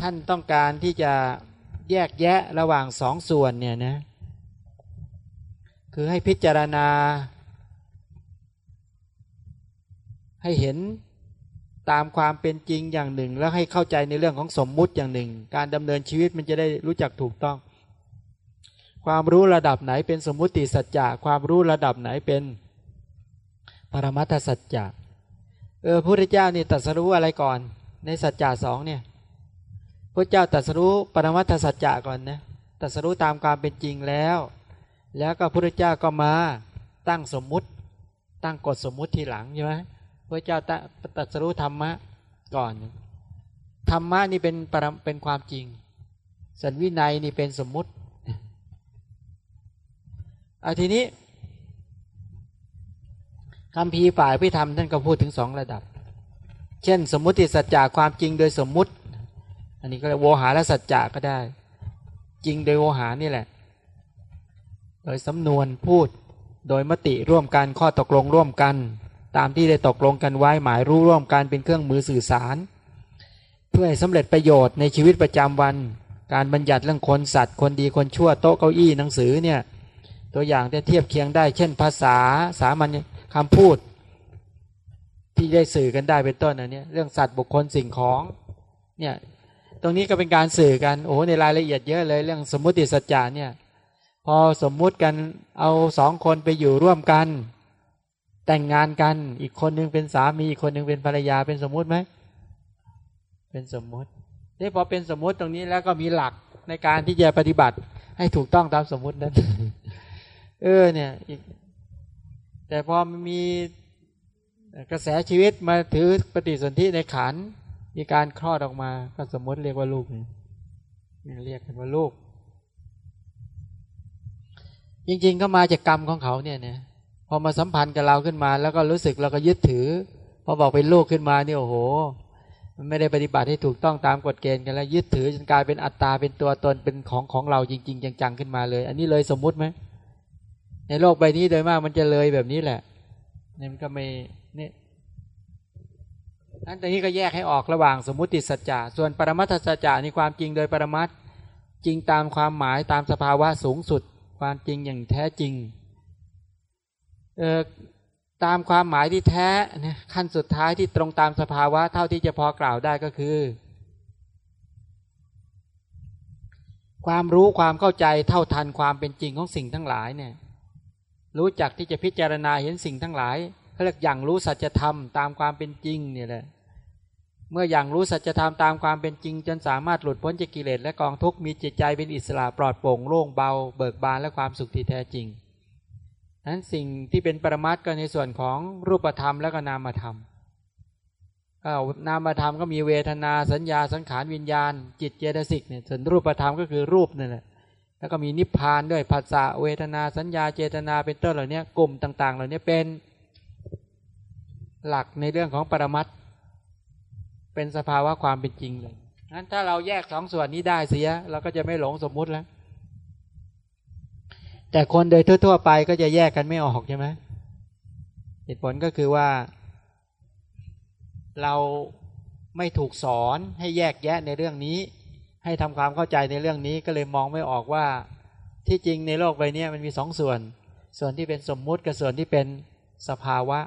S1: ท่านต้องการที่จะแยกแยะระหว่างสองส่วนเนี่ยนะคือให้พิจารณา ให้เห็นตามความเป็นจริงอย่างหนึ่ง แล้วให้เข้าใจในเรื่องของสมมุติอย่างหนึ่ง การดำเนินชีวิตมันจะได้รู้จักถูกต้อง ความรู้ระดับไหนเป็นสมมุติสัจจะความรู้ระดับไหนเป็นปรมัตถสัจจะเออพระพุทธเจ้านี่ตรัสรู้อะไรก่อน ในสัจจะสองเนี่ยพระเจ้าตรัสรู้ปรมัตถสัจจะก่อนนะตรัสรู้ตามความเป็นจริงแล้ว แล้วก็พระพุทธเจ้าก็มาตั้งสมมุติ ตั้งกฎสมมุติทีหลังใช่ไหม พระเจ้าตัดสรู้ธรรมะก่อน ธรรมะนี่เป็นปรเป็นความจริง สันวินัยนี่เป็นสมมุติอาทีนี้คำพีฝ่ายพิธรรมท่านก็พูดถึงสองระดับ เช่น สมมุติสัจจะความจริงโดยสมมุติ อันนี้ก็เรียกโวหารและสัจจะก็ได้ จริงโดยโวหารนี่แหละ โดยสำนวนพูดโดยมติร่วมกันข้อตกลงร่วมกัน ตามที่ได้ตกลงกันไว้หมายรู้ร่วมกันเป็นเครื่องมือสื่อสาร เพื่อให้สำเร็จประโยชน์ในชีวิตประจำวัน การบัญญัติเรื่องคนสัตว์ คนดีคนชั่วโต๊ะเก้าอี้หนังสือเนี่ยตัวอย่างที่เทียบเคียงได้ เช่นภาษาสามัญคำพูด ที่ได้สื่อกันได้เป็นต้นอันนี้เรื่องสัตว์บุคคลสิ่งของเนี่ยตรงนี้ก็เป็นการสื่อกันโอ้ในรายละเอียดเยอะเลยเรื่องสมมุติสัจจาเนี่ยพอสมมุติกันเอาสองคนไปอยู่ร่วมกัน แต่งงานกัน อีกคนนึงเป็นสามี อีกคนนึงเป็นภรรยาเป็นสมมุติไหม เป็นสมมุตินี่พอเป็นสมมุติตรงนี้แล้วก็มีหลักในการที่จะปฏิบัติ ให้ถูกต้องตามสมมุตินั้นเออเนี่ยแต่พอมีกระแสชีวิตมาถือปฏิสนธิในขันมีการคลอดออกมาก็สมมติเรียกว่าลูกนี่เรียกกันว่าลูก จริง ๆ ก็มาจากกรรมของเขาเนี่ยเนี่ยพ อมาสัมพันธ์กับเราขึ้นมา แล้วก็รู้สึกเราก็ยึดถือ พอบอกเป็นลูกขึ้นมาเนี่ยโอ้โห มันไม่ได้ปฏิบัติให้ถูกต้องตามกฎเกณฑ์กันแล้วยึดถือจนกลายเป็นอัตตาเป็นตัวตนเป็นของของเราจริง ๆ จังๆขึ้นมาเลย อันนี้เลยสมมุติไหมในโลกใบนี้โดยมากมันจะเลยแบบนี้แหละเนี่ยมันก็ไม่เนี่ยนั้นตรงนี้ก็แยกให้ออกระหว่างสมมุติสัจจะส่วนปรมัตถสัจจะนี่ความจริงโดยปรมัตจริงตามความหมายตามสภาวะสูงสุด ความจริงอย่างแท้จริง ตามความหมายที่แท้ขั้นสุดท้ายที่ตรงตามสภาวะเท่าที่จะพอกล่าวได้ก็คือ ความรู้ความเข้าใจเท่าทันความเป็นจริงของสิ่งทั้งหลายเนี่ยรู้จักที่จะพิจารณาเห็นสิ่งทั้งหลายเขาเรียกอย่างรู้สัจธรรมตามความเป็นจริงเนี่ยแหละเมื่ออย่างรู้สัจธรรมตามความเป็นจริง จนสามารถหลุดพ้นจากกิเลสและกองทุกข์มีจิตใจเป็นอิสระปลอดโปร่งโล่งเบา เบิกบานและความสุขที่แท้จริง นั้นสิ่งที่เป็นปรมัตก็ในส่วนของรูปธรรมและก็นามธรรมนามธรรมก็มีเวทนาสัญญาสังขารวิญญาณ จิตเจตสิกเนี่ยส่วนรูปธรรมก็คือรูปนั่นแหละแล้วก็มีนิพพานด้วยภาษาเวทนาสัญญาเจตนาเป็นต้นเหล่านี้กลุ่มต่าง ๆ เหล่านี้เป็นหลักในเรื่องของปรมัตเป็นสภาวะความเป็นจริงเลยงั้นถ้าเราแยกสองส่วนนี้ได้เสีย เราก็จะไม่หลงสมมุติแล้ว แต่คนโดยทั่ว ๆ ไปก็จะแยกกันไม่ออกใช่ไหมเหตุผลก็คือว่า เราไม่ถูกสอนให้แยกแยะในเรื่องนี้ ให้ทำความเข้าใจในเรื่องนี้ก็เลยมองไม่ออกว่า ที่จริงในโลกใบนี้มันมีสองส่วน ส่วนที่เป็นสมมุติกับส่วนที่เป็นสภาวะ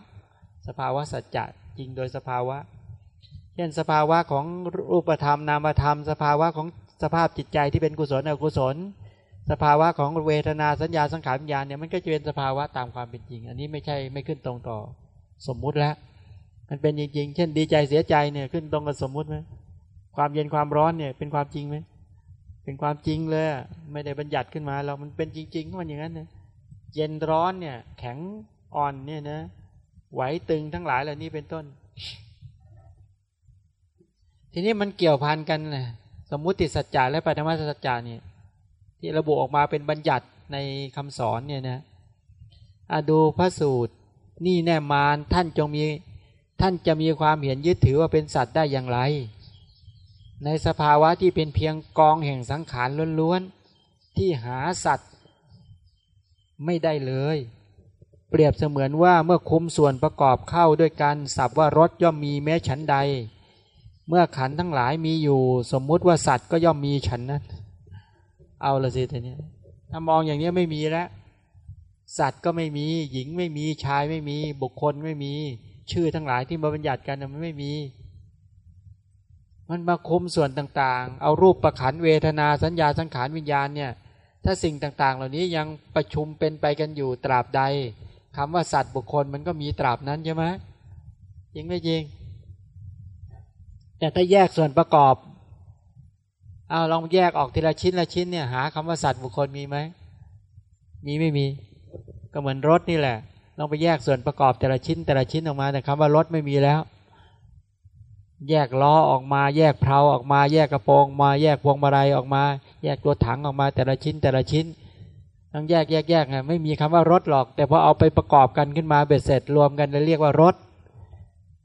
S1: สภาวะสัจจะจริงโดยสภาวะเช่นสภาวะของรูปธรรมนามธรรม สภาวะของสภาพจิตใจที่เป็นกุศลอกุศล สภาวะของเวทนาสัญญาสังขารวิญญาณเนี่ยมันก็จะเป็นสภาวะตามความเป็นจริง อันนี้ไม่ใช่ไม่ขึ้นตรงต่อสมมุติแล้ว มันเป็นจริง ๆ เช่น ดีใจเสียใจเนี่ยขึ้นตรงกับสมมุติไหมความเย็นความร้อนเนี่ยเป็นความจริงไหมเป็นความจริงเลยไม่ได้บัญญัติขึ้นมาเรามันเป็นจริงๆมันอย่างนั้นเนะเย็นร้อนเนี่ย แข็งอ่อนเนี่ยนะไหวตึงทั้งหลายเหล่านี้เป็นต้น ทีนี้มันเกี่ยวพันกันนะสมมุติสัจจะและปฐมสัจจะเนี่ย ที่ระบุออกมาเป็นบัญญัติในคำสอนเนี่ยนะดูพระสูตรนี่แน่มานท่านจงมีท่านจะมีความเห็นยึดถือว่าเป็นสัตว์ได้อย่างไร ในสภาวะที่เป็นเพียงกองแห่งสังขารล้วนๆที่หาสัตว์ไม่ได้เลย เปรียบเสมือนว่าเมื่อคุมส่วนประกอบเข้าด้วยกันสับว่ารถย่อมมีแม้ฉันใด เมื่อขันทั้งหลายมีอยู่ สมมุติว่าสัตว์ก็ย่อมมีฉันนั้น เอาละสิทีนี้ถ้ามองอย่างนี้ไม่มีแล้วสัตว์ก็ไม่มี หญิงไม่มีชายไม่มี บุคคลไม่มี ชื่อทั้งหลายที่มาบัญญัติกันมันไม่มี มันมาคุมส่วนต่างๆ เอารูปประขันเวทนาสัญญาสังขารวิญญาณเนี่ย ถ้าสิ่งต่างๆ เหล่านี้ยังประชุมเป็นไปกันอยู่ตราบใดคำว่าสัตว์บุคคลมันก็มีตราบนั้นใช่ไหมจริงไม่จริงแต่ถ้าแยกส่วนประกอบ เอาลองแยกออกทีละชิ้นละชิ้นเนี่ยหาคำว่าสัตว์บุคคลมีไหมมีไม่มี ก็เหมือนรถนี่แหละลองไปแยกส่วนประกอบแต่ละชิ้นแต่ละชิ้นออกมาแต่คำว่ารถไม่มีแล้ว แยกล้อออกมา แยกเพลาออกมา แยกกระโปรงมา แยกพวงมาลัยออกมา แยกตัวถังออกมา แต่ละชิ้นแต่ละชิ้นต้องแยกแยกแยกไงไม่มีคำว่ารถหรอก แต่พอเอาไปประกอบกันขึ้นมาเบ็ดเสร็จรวมกันจะเรียกว่ารถ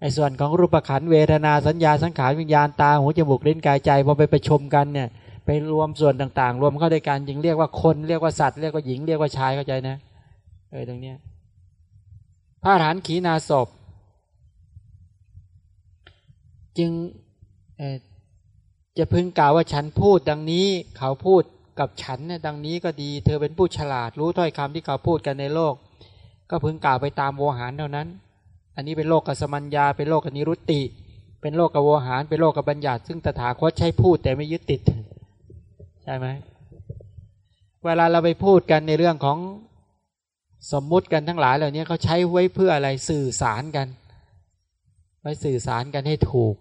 S1: ไอ้ส่วนของรูปขันเวทนาสัญญาสังขารวิญญาณตาหูจมูกลิ้นกายใจพอไปประชุมกันเนี่ย ไปรวมส่วนต่างๆ รวมเข้าด้วยกันจึงเรียกว่าคนเรียกว่าสัตว์เรียกว่าหญิงเรียกว่าชายเข้าใจนะเออตรงเนี้ยพระฐานขีนาศพจึงจะพึงกล่าวว่าฉันพูดดังนี้เขาพูดกับฉันเนี่ยดังนี้ก็ดี เธอเป็นผู้ฉลาดรู้ถ้อยคำที่เขาพูดกันในโลก ก็พึงกล่าวไปตามโวหารเท่านั้น อันนี้เป็นโลกกัสมัญญา เป็นโลกกนิรุตติ เป็นโลกกโวหาร เป็นโลกกบัญญัติ ซึ่งตถาคตใช้พูดแต่ไม่ยึดติด ใช่ไหม เวลาเราไปพูดกันในเรื่องของสมมุติกันทั้งหลายเหล่านี้เขาใช้ไว้เพื่ออะไรสื่อสารกัน ไว้สื่อสารกันให้ถูก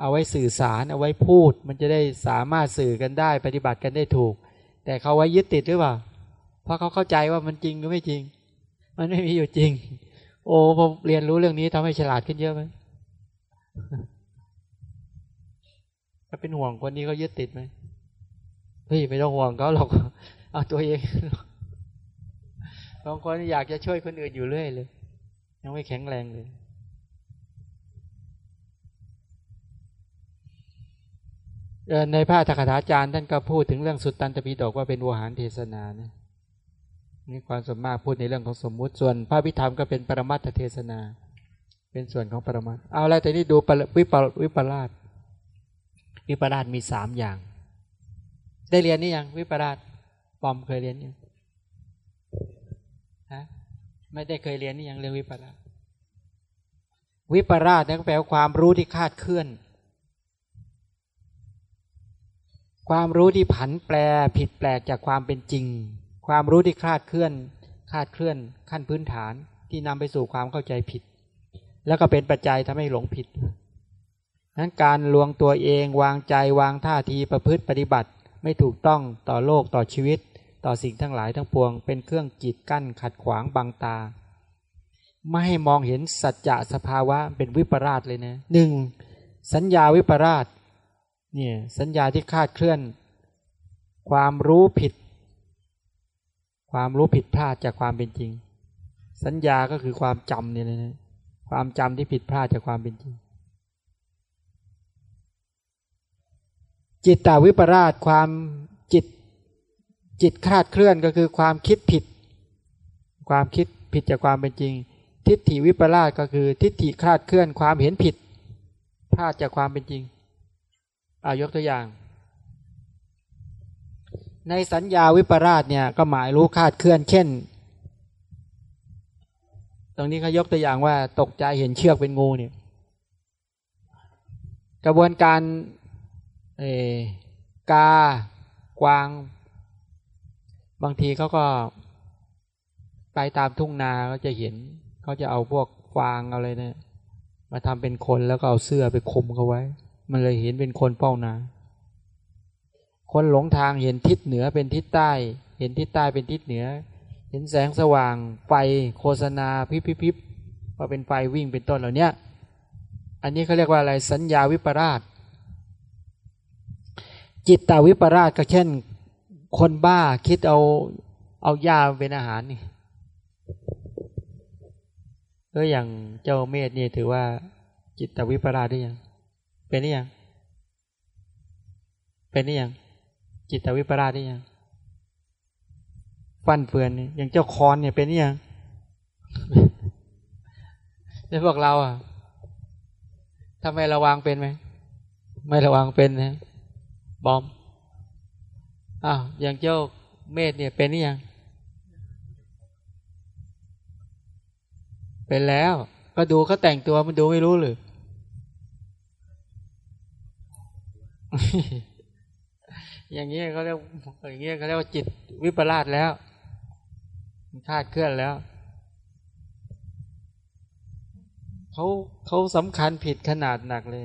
S1: เอาไว้สื่อสารเอาไว้พูด มันจะได้สามารถสื่อกันได้ ปฏิบัติกันได้ถูก แต่เขาไว้ยึดติดหรือเปล่า เพราะเขาเข้าใจว่ามันจริงหรือไม่จริง มันไม่มีอยู่จริง โอ้ผมเรียนรู้เรื่องนี้ทำให้ฉลาดขึ้นเยอะไหมถ้าเป็นห่วงคนนี้เขายึดติดไหมเฮ้ยไม่ต้องห่วงเขาหรอกเอาตัวเองบางคนอยากจะช่วยคนอื่นอยู่เรื่อยเลย ยังไม่แข็งแรงเลย ในพระธรรมถาจารย์ท่านก็พูดถึงเรื่องสุดตันตปีดกว่าเป็นวหารเทศนานะ นี่ความสมมาพูดในเรื่องของสมมุติ ส่วนพระพิธรรมก็เป็นปรมัตถเทศนา เป็นส่วนของปรมัตเอาอะไรแต่นี่ดูวิปวิปลาสวิปลาสมีสามอย่าง ได้เรียนนี่ยังวิปลาสปอมเคยเรียนยังฮะไม่ได้เคยเรียนนี่ยังเรื่องวิปลาสวิปลาสนั่นแปลว่าความรู้ที่คาดเคลื่อน ความรู้ที่ผันแปรผิดแปลกจากความเป็นจริง ความรู้ที่คลาดเคลื่อนคลาดเคลื่อนขั้นพื้นฐานที่นำไปสู่ความเข้าใจผิด แล้วก็เป็นปัจจัยทำให้หลงผิดนั้นการลวงตัวเองวางใจวางท่าทีประพฤติปฏิบัติ ไม่ถูกต้องต่อโลกต่อชีวิต ต่อสิ่งทั้งหลายทั้งปวง เป็นเครื่องกีดกั้นขัดขวางบังตา ไม่ให้มองเห็นสัจจะสภาวะเป็นวิปราชเลยนะหนึ่งสัญญาวิปราชเนี่ยสัญญาที่คาดเคลื่อน ความรู้ผิด ความรู้ผิดพลาดจากความเป็นจริง สัญญาก็คือความจำเนี่ยนะความจำที่ผิดพลาดจากความเป็นจริง จิตตาวิปราชความจิตจิตคลาดเคลื่อนก็คือความคิดผิด ความคิดผิดจากความเป็นจริง ทิฏฐิวิปราชก็คือ ทิฏฐิคลาดเคลื่อนความเห็นผิดพลาดจากความเป็นจริงอายกตัวอย่าง ในสัญญาวิปราชเนี่ยก็หมายรู้คาดเคลื่อน เช่น ตรงนี้เขายกตัวอย่างว่าตกใจเห็นเชือกเป็นงูเนี่ย กระบวนการเอกากวาง บางทีเขาก็ไปตามทุ่งนาก็จะเห็นเขาจะเอาพวกฟางอะไรเนี่ยมาทำเป็นคนแล้วก็เอาเสื้อไปคลุมเขาไว้ มันเลยเห็นเป็นคนเป้านา คนหลงทางเห็นทิศเหนือเป็นทิศใต้ เห็นทิศใต้เป็นทิศเหนือ เห็นแสงสว่างไฟโฆษณาพิพิพิบว่าเป็นไฟวิ่งเป็นต้นเหล่านี้อันนี้เขาเรียกว่าอะไรสัญญาวิปราช จิตตาวิปราชก็เช่น คนบ้าคิดเอาเอายาเป็นอาหารนี่ก็อย่างเจ้าเมธนี่ถือว่า จิตตวิปราชได้ยัง เป็นนี่ยัง เป็นนี่ยัง จิตวิปราชนี่ยังฟันเฟือนนี่อย่างเจ้าคอนเนี่ยเป็นนี่ยังแล้วพวกเราอะทำไมระวังเป็นไหมไม่ระวังเป็นนะบอมอ้าวอย่างเจ้าเมธเนี่ยเป็นนี่ยัง เป็นแล้ว ก็ดูเขาแต่งตัวมันดูไม่รู้หรือ อย่างนี้ยเขาเรียกอย่างนี้ยเขาเรียกว่าจิตวิปลาสแล้วคาดเคลื่อนแล้วเขาเขาสำคัญผิดขนาดหนักเลย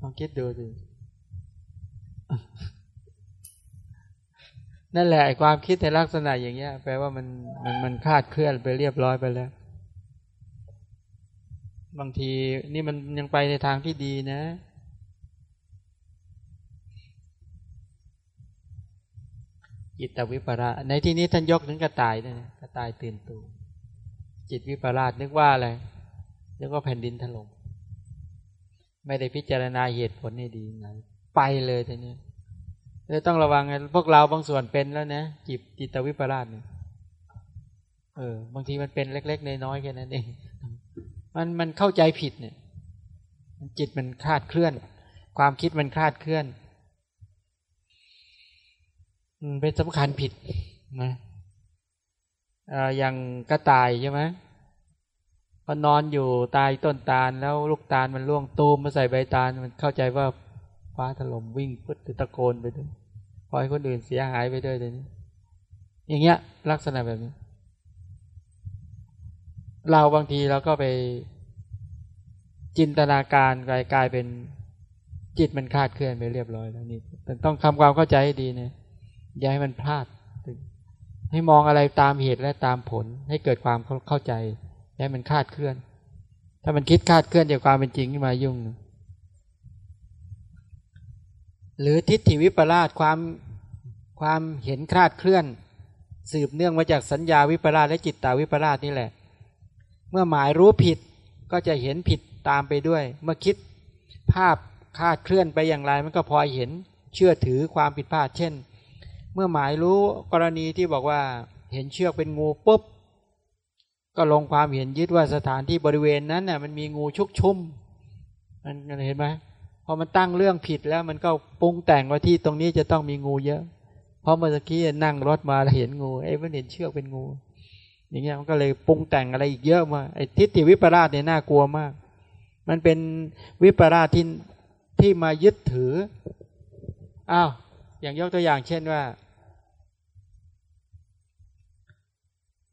S1: ลองคิดดูสินั่นแหละความคิดในลักษณะอย่างเงี้ย แปลว่ามันมันมันคาดเคลื่อนไปเรียบร้อยไปแล้ว บางทีนี่มันยังไปในทางที่ดีนะ จิตวิปราในที่นี้ท่านยกถึงกระต่ายนะกระต่ายตื่นตูจิตวิปราชนึกว่าอะไรนึกว่าแผ่นดินถล่มไม่ได้พิจารณาเหตุผลให้ดีไงไปเลยทีนี้เลยต้องระวังไงพวกเราบางส่วนเป็นแล้วนะจิตจิตวิปราชเนี่ยเออบางทีมันเป็นเล็กๆน้อยๆแค่นั้นเองมันมันเข้าใจผิดเนี่ยจิตมันคลาดเคลื่อน ความคิดมันคลาดเคลื่อน เป็นสำคัญผิดนะอย่างกระต่ายใช่ไหมพอนอนอยู่ตายต้นตาลแล้วลูกตาลมันร่วงตูมมาใส่ใบตาลมันเข้าใจว่าฟ้าถล่มวิ่งพุทธตะโกนไปด้วยพอให้คนอื่นเสียหายไปด้วยเลยนี้อย่างเงี้ย ลักษณะแบบนี้ เราบางทีเราก็ไปจินตนาการกลายกลายเป็นจิตมันคาดเคลื่อนไปเรียบร้อยแล้วนี่ต้องทำความเข้าใจให้ดีเนี่ย อย่าให้มันพลาด ให้มองอะไรตามเหตุและตามผล ให้เกิดความเข้าใจอย่าให้มันคาดเคลื่อน ถ้ามันคิดคาดเคลื่อนจากความเป็นจริงขึ้นมายุ่ง หรือทิฏฐิวิปลาสความความเห็นคลาดเคลื่อน สืบเนื่องมาจากสัญญาวิปลาสและจิตตาวิปลาสนี่แหละ เมื่อหมายรู้ผิดก็จะเห็นผิดตามไปด้วย เมื่อคิดภาพคาดเคลื่อนไปอย่างไรมันก็พอเห็นเชื่อถือความผิดพลาด เช่น เมื่อหมายรู้กรณีที่บอกว่าเห็นเชือกเป็นงูปุ๊บ ก็ลงความเห็นยึดว่าสถานที่บริเวณนั้นน่ะมันมีงูชุกชุมมันเห็นไหมพอมันตั้งเรื่องผิดแล้วมันก็ปรุงแต่งว่าที่ตรงนี้จะต้องมีงูเยอะ เพราะเมื่อกี้นั่งรถมาเห็นงูไอ้มันเห็นเชือกเป็นงู อย่างเงี้ยมันก็เลยปรุงแต่งอะไรอีกเยอะมาไอ้ทิฏฐิวิปราชเนี่ยน่ากลัวมาก มันเป็นวิปราชที่ที่มายึดถืออ้าวอย่างยกตัวอย่างเช่นว่า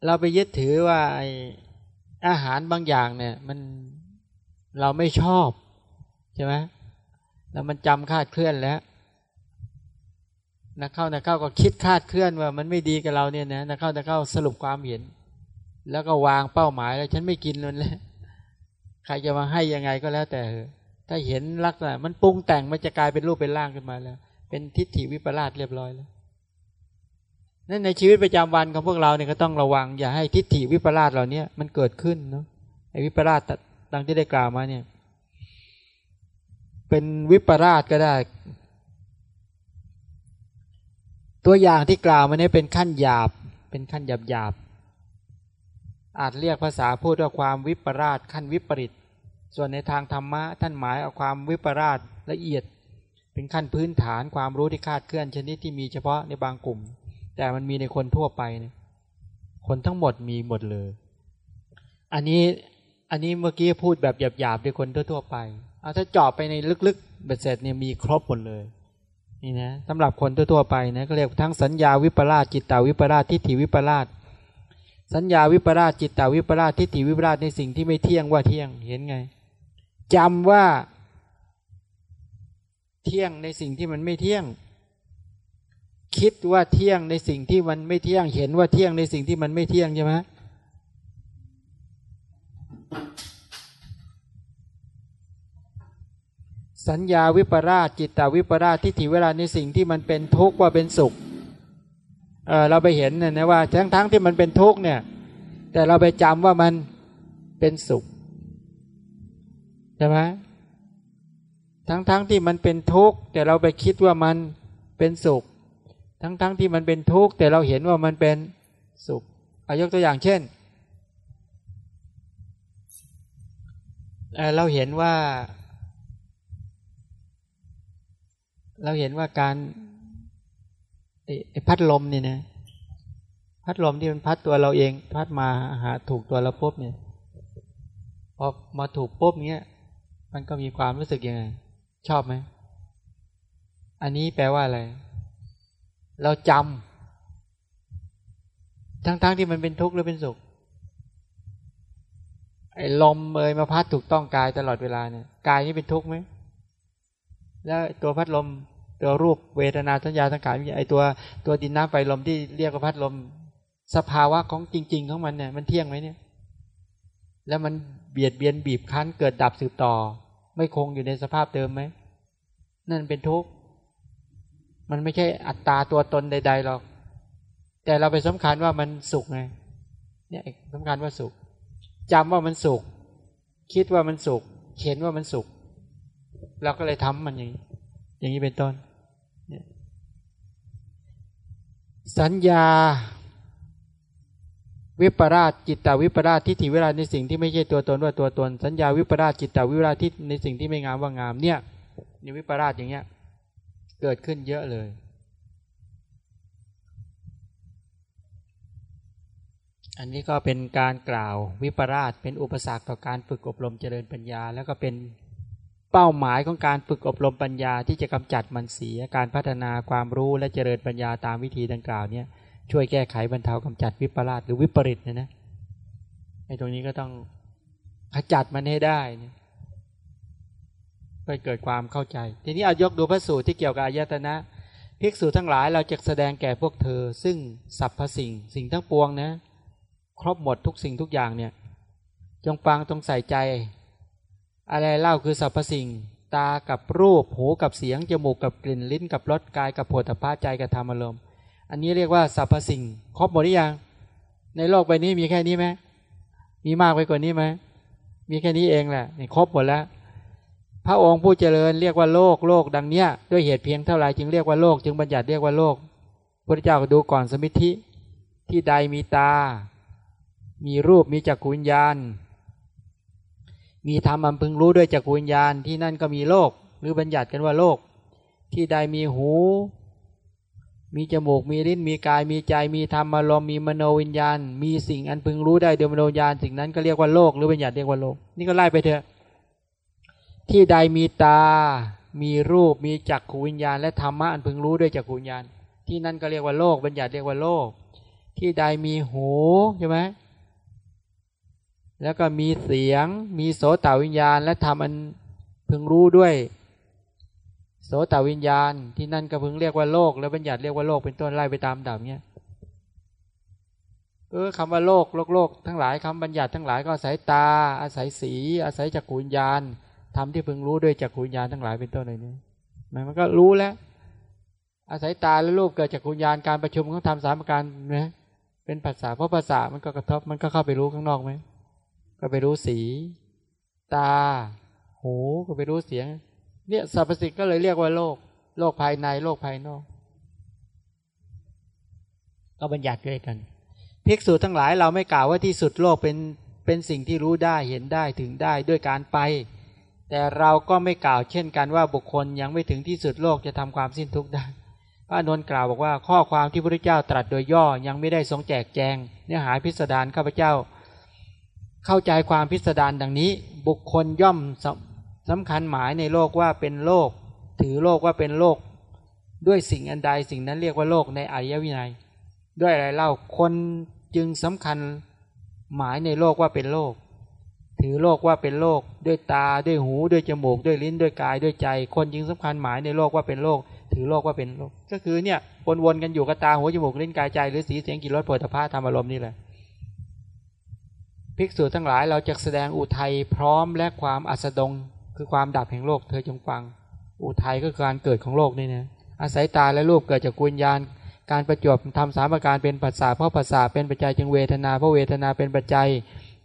S1: เราไปยึดถือว่าอาหารบางอย่างเนี่ย มันเราไม่ชอบใช่ไหมแล้วมันจำคาดเคลื่อนแล้วนักเข้านักเข้าก็คิดคาดเคลื่อนว่ามันไม่ดีกับเราเนี่ยนะนักเข้านักเข้าสรุปความเห็น แล้วก็วางเป้าหมายแล้ว ฉันไม่กินมันแล้วใครจะมาให้ยังไงก็แล้วแต่ถ้าเห็นลักษณะมันปรุงแต่งมันจะกลายเป็นรูปเป็นร่างขึ้นมาแล้ว เป็นทิฏฐิวิปลาสเรียบร้อยแล้ว นั่นในชีวิตประจำวันของพวกเราเนี่ยก็ต้องระวัง อย่าให้ทิฏฐิวิปลาสเหล่านี้มันเกิดขึ้นเนาะไอ้วิปลาสดังที่ได้กล่าวมาเนี่ย เป็นวิปลาสก็ได้ ตัวอย่างที่กล่าวมาเนี่ยเป็นขั้นหยาบ เป็นขั้นหยาบหยาบอาจเรียกภาษาพูดว่าความวิปลาสขั้นวิปริต ส่วนในทางธรรมะท่านหมายเอาความวิปลาสละเอียด เป็นขั้นพื้นฐานความรู้ที่คาดเคลื่อนชนิดที่มีเฉพาะในบางกลุ่ม แต่มันมีในคนทั่วไปเนี่ยคนทั้งหมดมีหมดเลย อันนี้อันนี้เมื่อกี้พูดแบบหยาบๆด้วยคนทั่วๆไปเอาถ้าเจาะไปในลึกๆเบ็ดเสร็จเนี่ยมีครบหมดเลยนี่นะสำหรับคนทั่วๆไปนะก็เรียกทั้งสัญญาวิปลาสจิตตาวิปลาสทิฏฐิวิปลาสสัญญาวิปลาสจิตตาวิปลาสทิฏฐิวิปลาสในสิ่งที่ไม่เที่ยงว่าเที่ยงเห็นไงจำว่า เที่ยงในสิ่งที่มันไม่เที่ยง คิดว่าเที่ยงในสิ่งที่มันไม่เที่ยง เห็นว่าเที่ยงในสิ่งที่มันไม่เที่ยงใช่ไหมสัญญาวิปราชจิตตวิปราชทิฏฐิเวลาในสิ่งที่มันเป็นทุกข์ว่าเป็นสุขเเราไปเห็นนะว่าทั้งทั้งที่มันเป็นทุกข์เนี่ย แต่เราไปจำว่ามันเป็นสุขใช่ไหมทั้งทั้งที่มันเป็นทุกข์แต่เราไปคิดว่ามันเป็นสุข ทั้งทั้งที่มันเป็นทุกข์แต่เราเห็นว่ามันเป็นสุขอายกตัวอย่างเช่นเเราเห็นว่า เราเห็นว่าการพัดลมนี่นะพัดลมที่มันพัดตัวเราเอง พัดมาหาถูกตัวเราปุ๊บเนี่ยพอมาถูกปุ๊บเนี้ยมันก็มีความรู้สึกยังไง ชอบไหม อันนี้แปลว่าอะไร เราจำทั้งๆทที่มันเป็นทุกข์หรือเป็นสุข ไอ้ลมเอ่ยมาพัดถูกต้องกายตลอดเวลาเนี่ยกายนี่เป็นทุกข์ไหมแล้วตัวพัดลมตัวรูปเวทนาสัญญาสังขารไอ้ตัวตัวดินน้ำไฟลมที่เรียกว่าพัดลม สภาวะของจริง ๆ ของมันเนี่ยมันเที่ยงไหมเนี่ย แล้วมันเบียดเบียนบีบคั้นเกิดดับสืบต่อ ไม่คงอยู่ในสภาพเดิมไหมนั่นเป็นทุกข์ มันไม่ใช่อัตตาตัวตนใด ๆหรอก แต่เราไปสำคัญว่ามันสุขไง เนี่ยสำคัญว่าสุขจำว่ามันสุข คิดว่ามันสุขเห็นว่ามันสุข เราก็เลยทำมันอย่างนี้ อย่างนี้เป็นต้นสัญญา วิปราชจิตตวิปราชทิฏฐิเวลาในสิ่งที่ไม่ใช่ตัวตนว่าตัวตน สัญญาวิปราชจิตตวิปราชที่ในสิ่งที่ไม่งามว่างามเนี่ยในวิปราชอย่างเงี้ย เกิดขึ้นเยอะเลย อันนี้ก็เป็นการกล่าววิปราชเป็นอุปสรรคต่อการฝึกอบรมเจริญปัญญา แล้วก็เป็นเป้าหมายของการฝึกอบรมปัญญาที่จะกำจัดมันเสียการพัฒนาความรู้และเจริญปัญญาตามวิธีดังกล่าวเนี่ยช่วยแก้ไขบรรเทากำจัดวิปลาสหรือวิปริตนะนะไอ้ตรงนี้ก็ต้องขจัดมันให้ได้ เพื่อเกิดความเข้าใจ ทีนี้เอายกดูพระสูตรที่เกี่ยวกับอายตนะภิกษุทั้งหลายเราจะแสดงแก่พวกเธอ ซึ่งสรรพสิ่งสิ่งทั้งปวงนะ ครบหมดทุกสิ่งทุกอย่างเนี่ย จงฟังจงใส่ใจ อะไรเล่าคือสรรพสิ่ง ตากับรูป หูกับเสียง จมูกกับกลิ่นลิ้นกับรสกายกับโผฏฐัพใจกับธรรมอารมณ์อันนี้เรียกว่าสรรพสิ่ง ครบหมดหรือยังในโลกใบนี้มีแค่นี้ไหมมีมากไปกว่านี้ไหมมีแค่นี้เองแหละนี่ครบหมดแล้ว พระองค์ผู้เจริญเรียกว่าโลกโลกดังเนี้ยด้วยเหตุเพียงเท่าไรจึงเรียกว่าโลก จึงบัญญัติเรียกว่าโลกพระเจ้าก็ดูก่อนสมิธิที่ใดมีตา มีรูปมีจักรวิญญาณมีธรรมอันพึงรู้ด้วยจักรวิญญาณที่นั่นก็มีโลก หรือบัญญัติกันว่าโลก ที่ใดมีหู มีจมูกมีลิ้นมีกายมีใจมีธรรมอารมณ์มีมโนวิญญาณ มีสิ่งอันพึงรู้ได้โดยมโนวิญญาณ สิ่งนั้นก็เรียกว่าโลก หรือวิญญาณเรียกว่าโลก นี่ก็ไล่ไปเถอะ ที่ใดมีตา มีรูป มีจักขูวิญญาณ และธรรมะอันพึงรู้ด้วยจักขูวิญญาณ ที่นั่นก็เรียกว่าโลก บัญญัติเรียกว่าโลก ที่ใดมีหูใช่ไหมแล้วก็มีเสียง มีโสตวิญญาณ และธรรมอันพึงรู้ด้วย โสตวิญญาณ ที่นั่นก็พึงเรียกว่าโลก แล้วบัญญัติเรียกว่าโลกเป็นต้นไล่ไปตามดับเนี้ยเออคำว่าโลกโลกโลกทั้งหลายคำบัญญัติทั้งหลายก็อาศัยตา อาศัยสี อาศัยจักรวิญญาณ ทำที่พึงรู้ด้วยจักรวิญญาณทั้งหลายเป็นต้นอะไรนี้มันก็รู้แล้ว อาศัยตาและรูปเกิดจากวิญญาณการประชุมของธรรมสามประการนะเป็นภาษาเพราะภาษามันก็กระทบมันก็เข้าไปรู้ข้างนอกไหมก็ไปรู้สี ตา หูก็ไปรู้เสียง เนี่ยสรรพสิ่งก็เลยเรียกว่าโลก โลกภายในโลกภายนอก ก็บัญญัติด้วยกันภิกษุทั้งหลายเราไม่กล่าวว่าที่สุดโลกเป็นเป็นสิ่งที่รู้ได้เห็นได้ถึงได้ด้วยการไป แต่เราก็ไม่กล่าวเช่นกันว่าบุคคลยังไม่ถึงที่สุดโลกจะทำความสิ้นทุกข์ได้ พระนนท์กล่าวบอกว่าข้อความที่พระเจ้าตรัสโดยย่อยังไม่ได้ทรงแจกแจง เนื้อหาพิสดารข้าพเจ้า เข้าใจความพิสดารดังนี้ บุคคลย่อมสสำคัญหมายในโลกว่าเป็นโลก ถือโลกว่าเป็นโลก ด้วยสิ่งอันใดสิ่งนั้นเรียกว่าโลกในอริยวินัย ด้วยอะไรเล่าคนจึงสำคัญหมายในโลกว่าเป็นโลก ถือโลกว่าเป็นโลก ด้วยตาด้วยหูด้วยจมูก ด้วยลิ้นด้วยกายด้วยใจ คนจึงสำคัญหมายในโลกว่าเป็นโลก ถือโลกว่าเป็นโลก ก็คือเนี่ยวนๆกันอยู่กับตาหูจมูกลิ้นกายใจ หรือสีเสียงกลิ่นรสโผฏฐัพพะธรรมอารมณ์นี่แหละภิกษุทั้งหลายเราจะแสดงอุทัยพร้อมและความอัสดง คือความดับแห่งโลกเธอจงฟัง อุทัยก็คือการเกิดของโลกนี่นะอาศัยตาและรูปเกิดจากกุญญาณ การประจวบทำสามประการเป็นปัสสาเพราะปัสสาเป็นปัจจัยจึงเวทนาเพราะเวทนาเป็นปัจจัย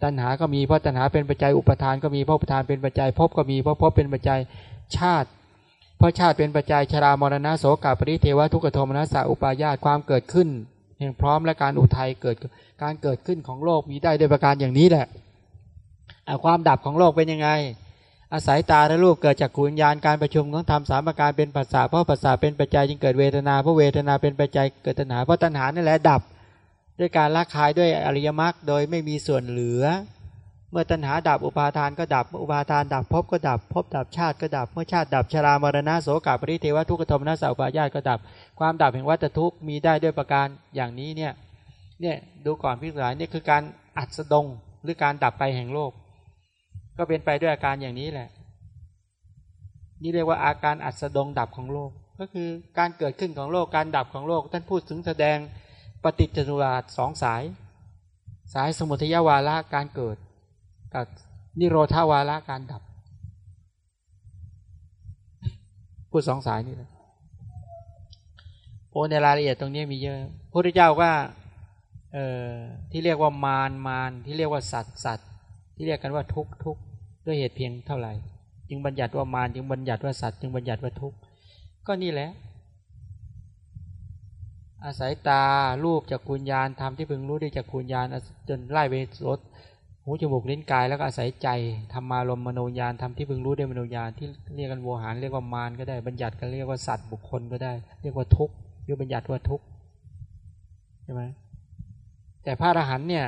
S1: ตัณหาก็มีเพราะตัณหาเป็นปัจจัยอุปทานก็มีเพราะอุปทานเป็นปัจจัยภพก็มีเพราะภพเป็นปัจจัยชาติ เพราะชาติเป็นปัจจัยชรามรณะโสกาปริเทวทุกขโทมนัสสะอุปาญาตความเกิดขึ้นเพียงพร้อมและการอุทัยเกิดการเกิดขึ้นของโลกมีได้โดยประการอย่างนี้แหละความดับของโลกเป็นยังไง อาศัยตาและรูปเกิดจากขุนญาณการประชุมของธรรมสามประการเป็นปัสสาเพราะปัสสาเป็นปัจจัยจึงเกิดเวทนาเพราะเวทนาเป็นปัจจัยเกิดตัณหาเพราะตัณหานี่แหละดับ ด้วยการละคายด้วยอริยมรรคโดยไม่มีส่วนเหลือ เมื่อตัณหาดับอุปาทานก็ดับอุปาทานดับภพก็ดับภพดับชาติก็ดับเมื่อชาติดับชรามรณะโสกาปริเทวทุกขโทมนัสสาวปายาตก็ดับ ความดับแห่งวัฏทุกข์มีได้ด้วยประการอย่างนี้เนี่ยเนี่ยดูก่อนพิจารณานี่คือการอัดสดงหรือการดับไปแห่งโลก ก็เป็นไปด้วยอาการอย่างนี้แหละ นี่เรียกว่าอาการอัศดงดับของโลก ก็คือการเกิดขึ้นของโลกการดับของโลก ท่านพูดถึงแสดง ปฏิจจสุราสองสาย สายสมุทัยวาระการเกิด กับนิโรธาวาระการดับพูดสองสายนี่เลยโอ้ในรายละเอียดตรงนี้มีเยอะพระพุทธเจ้าว่าเอ่อที่เรียกว่ามารมารที่เรียกว่าสัตว์สัตว์ที่เรียกกันว่าทุกทุกด้วยเหตุเพียงเท่าไหร่ จึงบัญญัติว่ามารจึงบัญญัติว่าสัตว์จึงบัญญัติว่าทุกก็นี่แหละ อาศัยตารูปจากคุณญาณทำที่พึงรู้ได้จากคุณญาณจนไล่ไปรสหูจมูกลิ้นกายแล้วก็อาศัยใจทำมาลมมโนญาณทำที่พึงรู้ได้มโนญาณที่เรียกกันโวหารเรียกว่ามารก็ได้บัญญัติกันเรียกว่าสัตว์บุคคลก็ได้ เรียกว่าทุกข์หรือบัญญัติว่าทุกข์ใช่ไหมแต่พระอรหันเนี่ย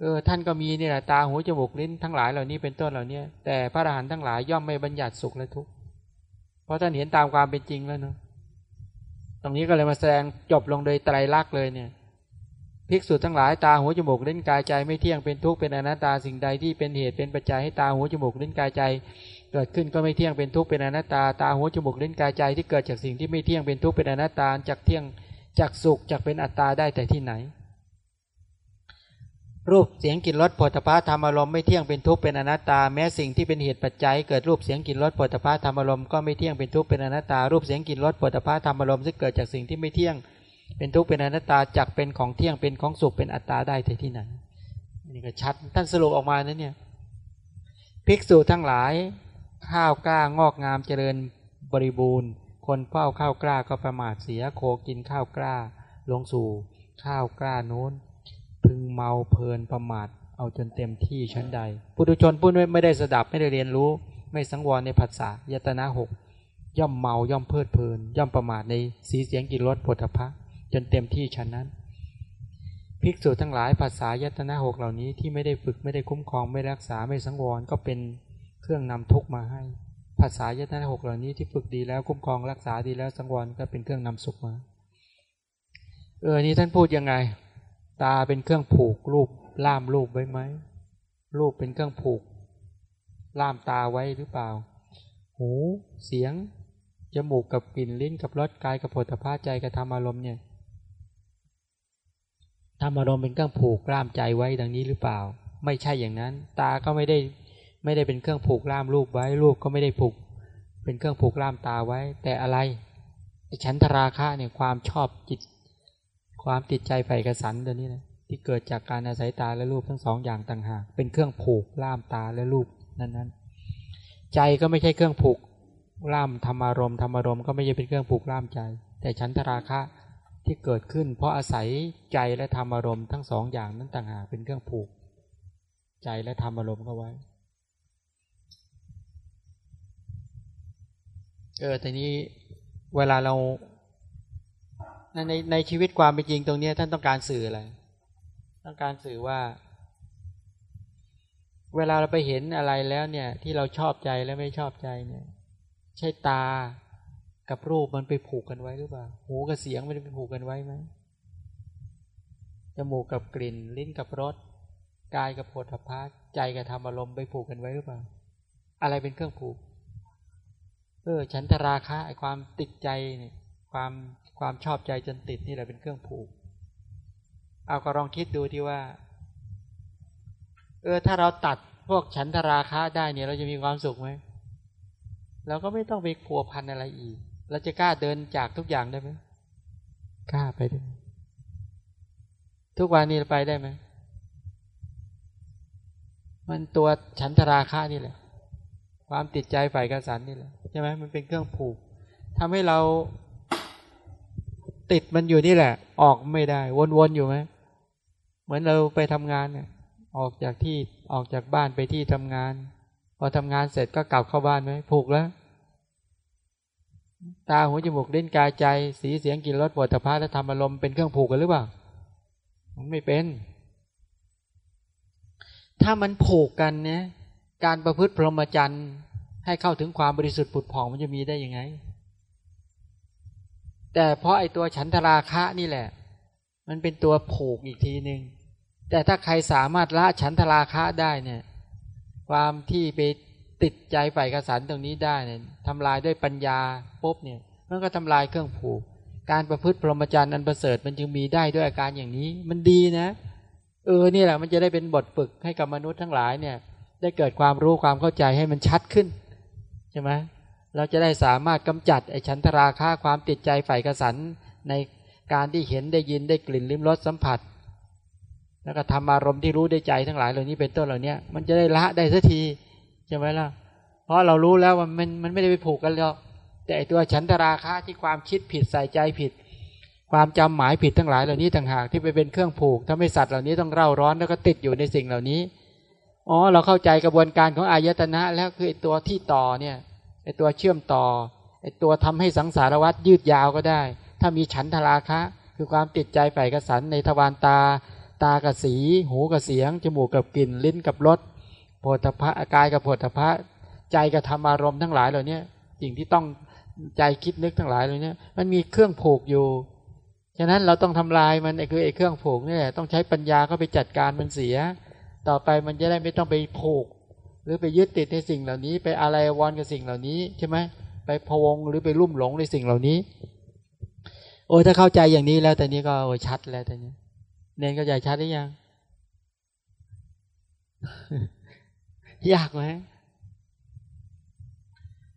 S1: เออท่านก็มีนี่แหละตาหูจมูกลิ้นทั้งหลายเหล่านี้เป็นต้นเหล่านี้แต่พระอรหันต์ทั้งหลายย่อมไม่บัญญัติสุขและทุกข์เพราะท่านเห็นตามความเป็นจริงแล้วเนาะ ตรงนี้ก็เลยมาแสดงจบลงโดยไตรลักษณ์เลยเนี่ยภิกษุทั้งหลายตาหูจมูกลิ้นกายใจไม่เที่ยงเป็นทุกข์เป็นอนัตตาสิ่งใดที่เป็นเหตุเป็นปัจจัยให้ตาหูจมูกลิ้นกายใจ เกิดขึ้นก็ไม่เที่ยงเป็นทุกข์เป็นอนัตตา ตาหูจมูกลิ้นกายใจที่เกิดจากสิ่งที่ไม่เที่ยงเป็นทุกข์เป็นอนัตตาจากเที่ยงจากสุขจากเป็นอัตตาได้แต่ที่ไหน รูปเสียงกลิ่นรสผลิภัณฑ์ธรรมอารมณ์ไม่เที่ยงเป็นทุกข์เป็นอนัตตา แม้สิ่งที่เป็นเหตุปัจจัย เกิดรูปเสียงกลิ่นรสผลิภัณฑ์ธรรมอารมณ์ก็ไม่เที่ยงเป็นทุกข์เป็นอนัตตา รูปเสียงกลิ่นรสผลิภัณฑ์ธรรมอารมณ์ซึ่งเกิดจากสิ่งที่ไม่เที่ยงเป็นทุกข์เป็นอนัตตาจักเป็นของเที่ยงเป็นของสุขเป็นอัตตาได้แต่ที่ไหนนี่ก็ชัดท่านสรุปออกมานั้นเนี่ยภิกษุทั้งหลายข้าวกล้างอกงามเจริญบริบูรณ์ คนเฝ้าข้าวกล้าก็ประมาทเสียโคกินข้าวกล้าลงสู่ข้าวกล้าโน้น เมาเพลินประมาทเอาจนเต็มที่ชั้นใด ปุถุชนผู้ไม่ได้สดับไม่ได้เรียนรู้ ไม่สังวรในภาษายตนาหกย่อมเมาย่อมเพลิดเพลิน ย่อมประมาทในสีเสียงกินรสผลพะจนเต็มที่ชั้นนั้น ภิกษุทั้งหลายภาษายตนาหกเหล่านี้ที่ไม่ได้ฝึกไม่ได้คุ้มครองไม่รักษาไม่สังวรก็เป็นเครื่องนำทุกมาให้ภาษายตนะหกเหล่านี้ที่ฝึกดีแล้วคุ้มครองรักษาดีแล้วสังวรก็เป็นเครื่องนำสุขมา เออ นี่ท่านพูดยังไง ตาเป็นเครื่องผูกรูปล่ามรูปไว้ไหมรูปเป็นเครื่องผูก ล่ามตาไว้หรือเปล่า หูเสียงจมูกกับกลิ่นลิ้นกับรสกายกับผลิภัณฑ์ใจกับธรรมอารมณ์เนี่ยธรรมอารมณ์เป็นเครื่องผูกล่ามใจไว้ดังนี้หรือเปล่า ไม่ใช่อย่างนั้น ตาก็ไม่ได้ไม่ได้เป็นเครื่องผูกล่ามรูปไว้รูปก็ไม่ได้ผูก เป็นเครื่องผูกล่ามตาไว้ แต่อะไรฉันทราคะเนี่ยความชอบจิต ความติดใจใฝ่กระสันตัวนี้นะที่เกิดจากการอาศัยตาและรูปทั้งสองอย่างต่างหาก เป็นเครื่องผูกล่ามตาและรูปนั้นนั้นใจก็ไม่ใช่เครื่องผูกล่ามธรรมารมธรรมารมก็ไม่ใช่เป็นเครื่องผูกล่ามใจ แต่ฉันทราคะที่เกิดขึ้น เพราะอาศัยใจและธรรมารมทั้งสองอย่างนั้นต่างหากเป็นเครื่องผูก ใจและธรรมารมเข้าไว้เออแต่นี้เวลาเรา ในในชีวิตความเป็นจริงตรงนี้ท่านต้องการสื่ออะไร ต้องการสื่อว่า เวลาเราไปเห็นอะไรแล้วเนี่ย ที่เราชอบใจและไม่ชอบใจเนี่ย ใช่ตากับรูปมันไปผูกกันไว้หรือเปล่า หูกับเสียงมันไปผูกกันไว้ไหมจมูกกับกลิ่น ลิ้นกับรสกายกับโผฏฐัพใจกับธรรมอารมณ์ไปผูกกันไว้หรือเปล่า อะไรเป็นเครื่องผูก เออฉันทราคะไอความติดใจเนี่ย ความ ความชอบใจจนติดนี่แหละเป็นเครื่องผูก เอาก็ลองคิดดูที่ว่า เออถ้าเราตัดพวกฉันทราคะได้เนี่ยเราจะมีความสุขไหมเราก็ไม่ต้องไปผัวพันอะไรอีก เราจะกล้าเดินจากทุกอย่างได้ไหมกล้าไปได้ทุกวันนี้ไปได้ไหมมันตัวฉันทราคะนี่แหละ ความติดใจฝ่ายกระสันนี่แหละใช่ไหมมันเป็นเครื่องผูกทำให้เรา ติดมันอยู่นี่แหละ ออกไม่ได้ วนๆอยู่ไหมเหมือนเราไปทำงานเนี่ยออกจากที่ออกจากบ้านไปที่ทำงาน พอทำงานเสร็จก็กลับเข้าบ้านไหมผูกแล้ว ตาหูจมูกเล่นกายใจ สีเสียงกลิ่นรสปวดตาพาและธรรมอารมณ์เป็นเครื่องผูกกันหรือเปล่ามันไม่เป็น ถ้ามันผูกกันเนี่ยการประพฤติพรหมจรรย์ให้เข้าถึงความบริสุทธิ์ผุดผ่องมันจะมีได้ยังไง แต่เพราะไอตัวฉันทราคะนี่แหละ มันเป็นตัวผูกอีกทีหนึ่งแต่ถ้าใครสามารถละฉันทราคะได้เนี่ย ความที่ไปติดใจใฝ่กระสันตรงนี้ได้เนี่ยทำลายด้วยปัญญาปุ๊บเนี่ยมันก็ทำลายเครื่องผูก การประพฤติพรหมจรรย์อันประเสริฐมันจึงมีได้ด้วยอาการอย่างนี้ มันดีนะ เออนี่แหละมันจะได้เป็นบทฝึกให้กับมนุษย์ทั้งหลายเนี่ย ได้เกิดความรู้ความเข้าใจให้มันชัดขึ้นใช่ไหม เราจะได้สามารถกำจัดไอ้ฉันทราค่าความติดใจใฝ่กระสันในการที่เห็นได้ยินได้กลิ่นลิ้มรสสัมผัส แล้วก็ทำอารมณ์ที่รู้ได้ใจทั้งหลายเหล่านี้เป็นต้นเหล่านี้มันจะได้ละได้สักทีใช่ไหมล่ะ เพราะเรารู้แล้วว่ามันมันไม่ได้ไปผูกกันหรอกแต่ตัวฉันทราคะที่ความคิดผิดใส่ใจผิด ความจำหมายผิดทั้งหลายเหล่านี้ต่างหากที่ไปเป็นเครื่องผูกทำให้สัตว์เหล่านี้ต้องเร่าร้อนแล้วก็ติดอยู่ในสิ่งเหล่านี้อ๋อเราเข้าใจกระบวนการของอายตนะแล้วคือไอตัวที่ต่อเนี่ย ตัวเชื่อมต่อไอตัวทำให้สังสารวัฏยืดยาวก็ได้ ถ้ามีฉันทราคะ คือความติดใจใฝ่กระสันในทวารตา ตากับสี หูกับเสียง จมูกกับกลิ่น ลิ้นกับรสโผฏฐะกายกับโผฏฐะใจกับธรรมารมณ์ทั้งหลายเหล่านี้สิ่งที่ต้องใจคิดนึกทั้งหลายเหล่านี้มันมีเครื่องผูกอยู่ ฉะนั้นเราต้องทำลายมันไอ้คือไอ้เครื่องผูกนี่แหละต้องใช้ปัญญาเข้าไปจัดการมันเสีย ต่อไปมันจะได้ไม่ต้องไปผูก รือไปยึดติดในสิ่งเหล่านี้ ไปอะไรวอนกับสิ่งเหล่านี้ใช่ไหมไปพวงหรือไปลุ่มหลงในสิ่งเหล่านี้ โอ้ถ้าเข้าใจอย่างนี้แล้วแต่นี้ก็โอ้ชัดแล้วแต่นี้ เน้นเข้าใจชัดหรือยัง ยากไหม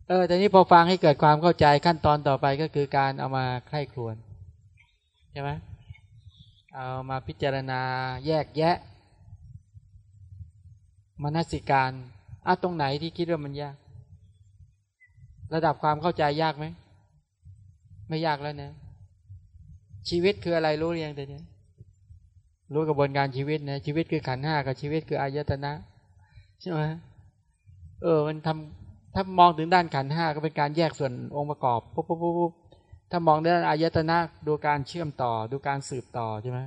S1: เออแต่นี้พอฟังให้เกิดความเข้าใจขั้นตอนต่อไปก็คือการเอามาไข้ครวนใช่ไหมเอามาพิจารณาแยกแยะมนสิการ อะตรงไหนที่คิดว่ามันยาก ระดับความเข้าใจยากไหม ไม่ยากแล้วนะ ชีวิตคืออะไรรู้หรือยังแต่เนี้ยรู้กระบวนการชีวิตนะชีวิตคือขันห้ากับชีวิตคืออายตนะใช่ไหมเออ มันทำถ้ามองถึงด้านขันห้าก็เป็นการแยกส่วนองค์ประกอบปุ๊บปุ๊บปุ๊บถ้ามองด้านอายตนะดูการเชื่อมต่อ ดูการสืบต่อใช่ไหม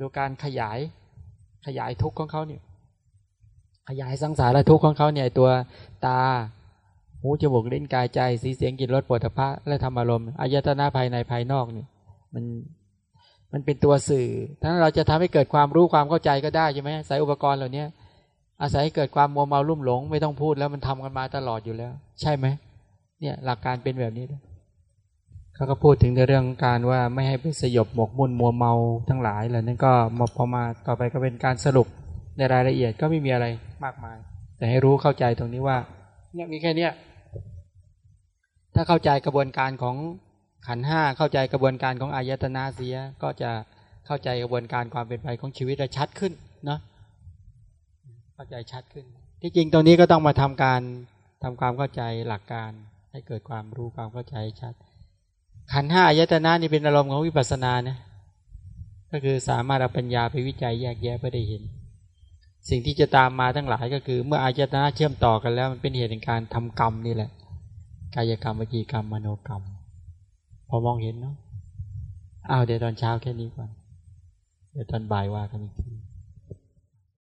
S1: ดูการขยายขยายทุกข์ของเขาเนี่ย ขยายสังสารทุกข์ของเขาเนี่ยตัวตาหูจมูกลิ้นกายใจ สีเสียงกลิ่นรสปวดทพะและธรรมอารมณ์อายตนะภายในภายนอกเนี่ยมันมันเป็นตัวสื่อถ้าเราจะทำให้เกิดความรู้ความเข้าใจก็ได้ใช่ไหมใส่อุปกรณ์เหล่านี้อาศัยให้เกิดความมัวเมาลุ่มหลง ไม่ต้องพูดแล้วมันทำกันมาตลอดอยู่แล้ว ใช่ไหมเนี่ยหลักการเป็นแบบนี้เขาก็พูดถึงในเรื่องการว่าไม่ให้ไปสยบหมกมุ่นมัวเมาทั้งหลายเหล่านั้นก็มาพอมาต่อไปก็เป็นการสรุปในรายละเอียดก็ไม่มีอะไร มากมาย แต่ให้รู้เข้าใจตรงนี้ว่า เนี่ยมีแค่เนี้ยถ้าเข้าใจกระบวนการของขันห้าเข้าใจกระบวนการของอายตนาเสียก็จะเข้าใจกระบวนการความเป็นไปของชีวิตได้ชัดขึ้นเนาะเข้าใจชัดขึ้น ที่จริงตรงนี้ก็ต้องมาทำการทำความเข้าใจหลักการ ให้เกิดความรู้ความเข้าใจชัด ขันห้าอายตนะนี่เป็นอารมณ์ของวิปัสสนานะก็คือสามารถเอาปัญญาไปวิจัยแยกแยะเพื่อได้เห็น สิ่งที่จะตามมาทั้งหลายก็คือ เมื่ออายตนะเชื่อมต่อกันแล้วมันเป็นเหตุในการทำกรรมนี่แหละ กายกรรมวิจีกรรมมโนกรรม พอมองเห็นเนาะอ้าวเดี๋ยวตอนเช้าแค่นี้ก่อน เดี๋ยวตอนบ่ายว่ากันอีกที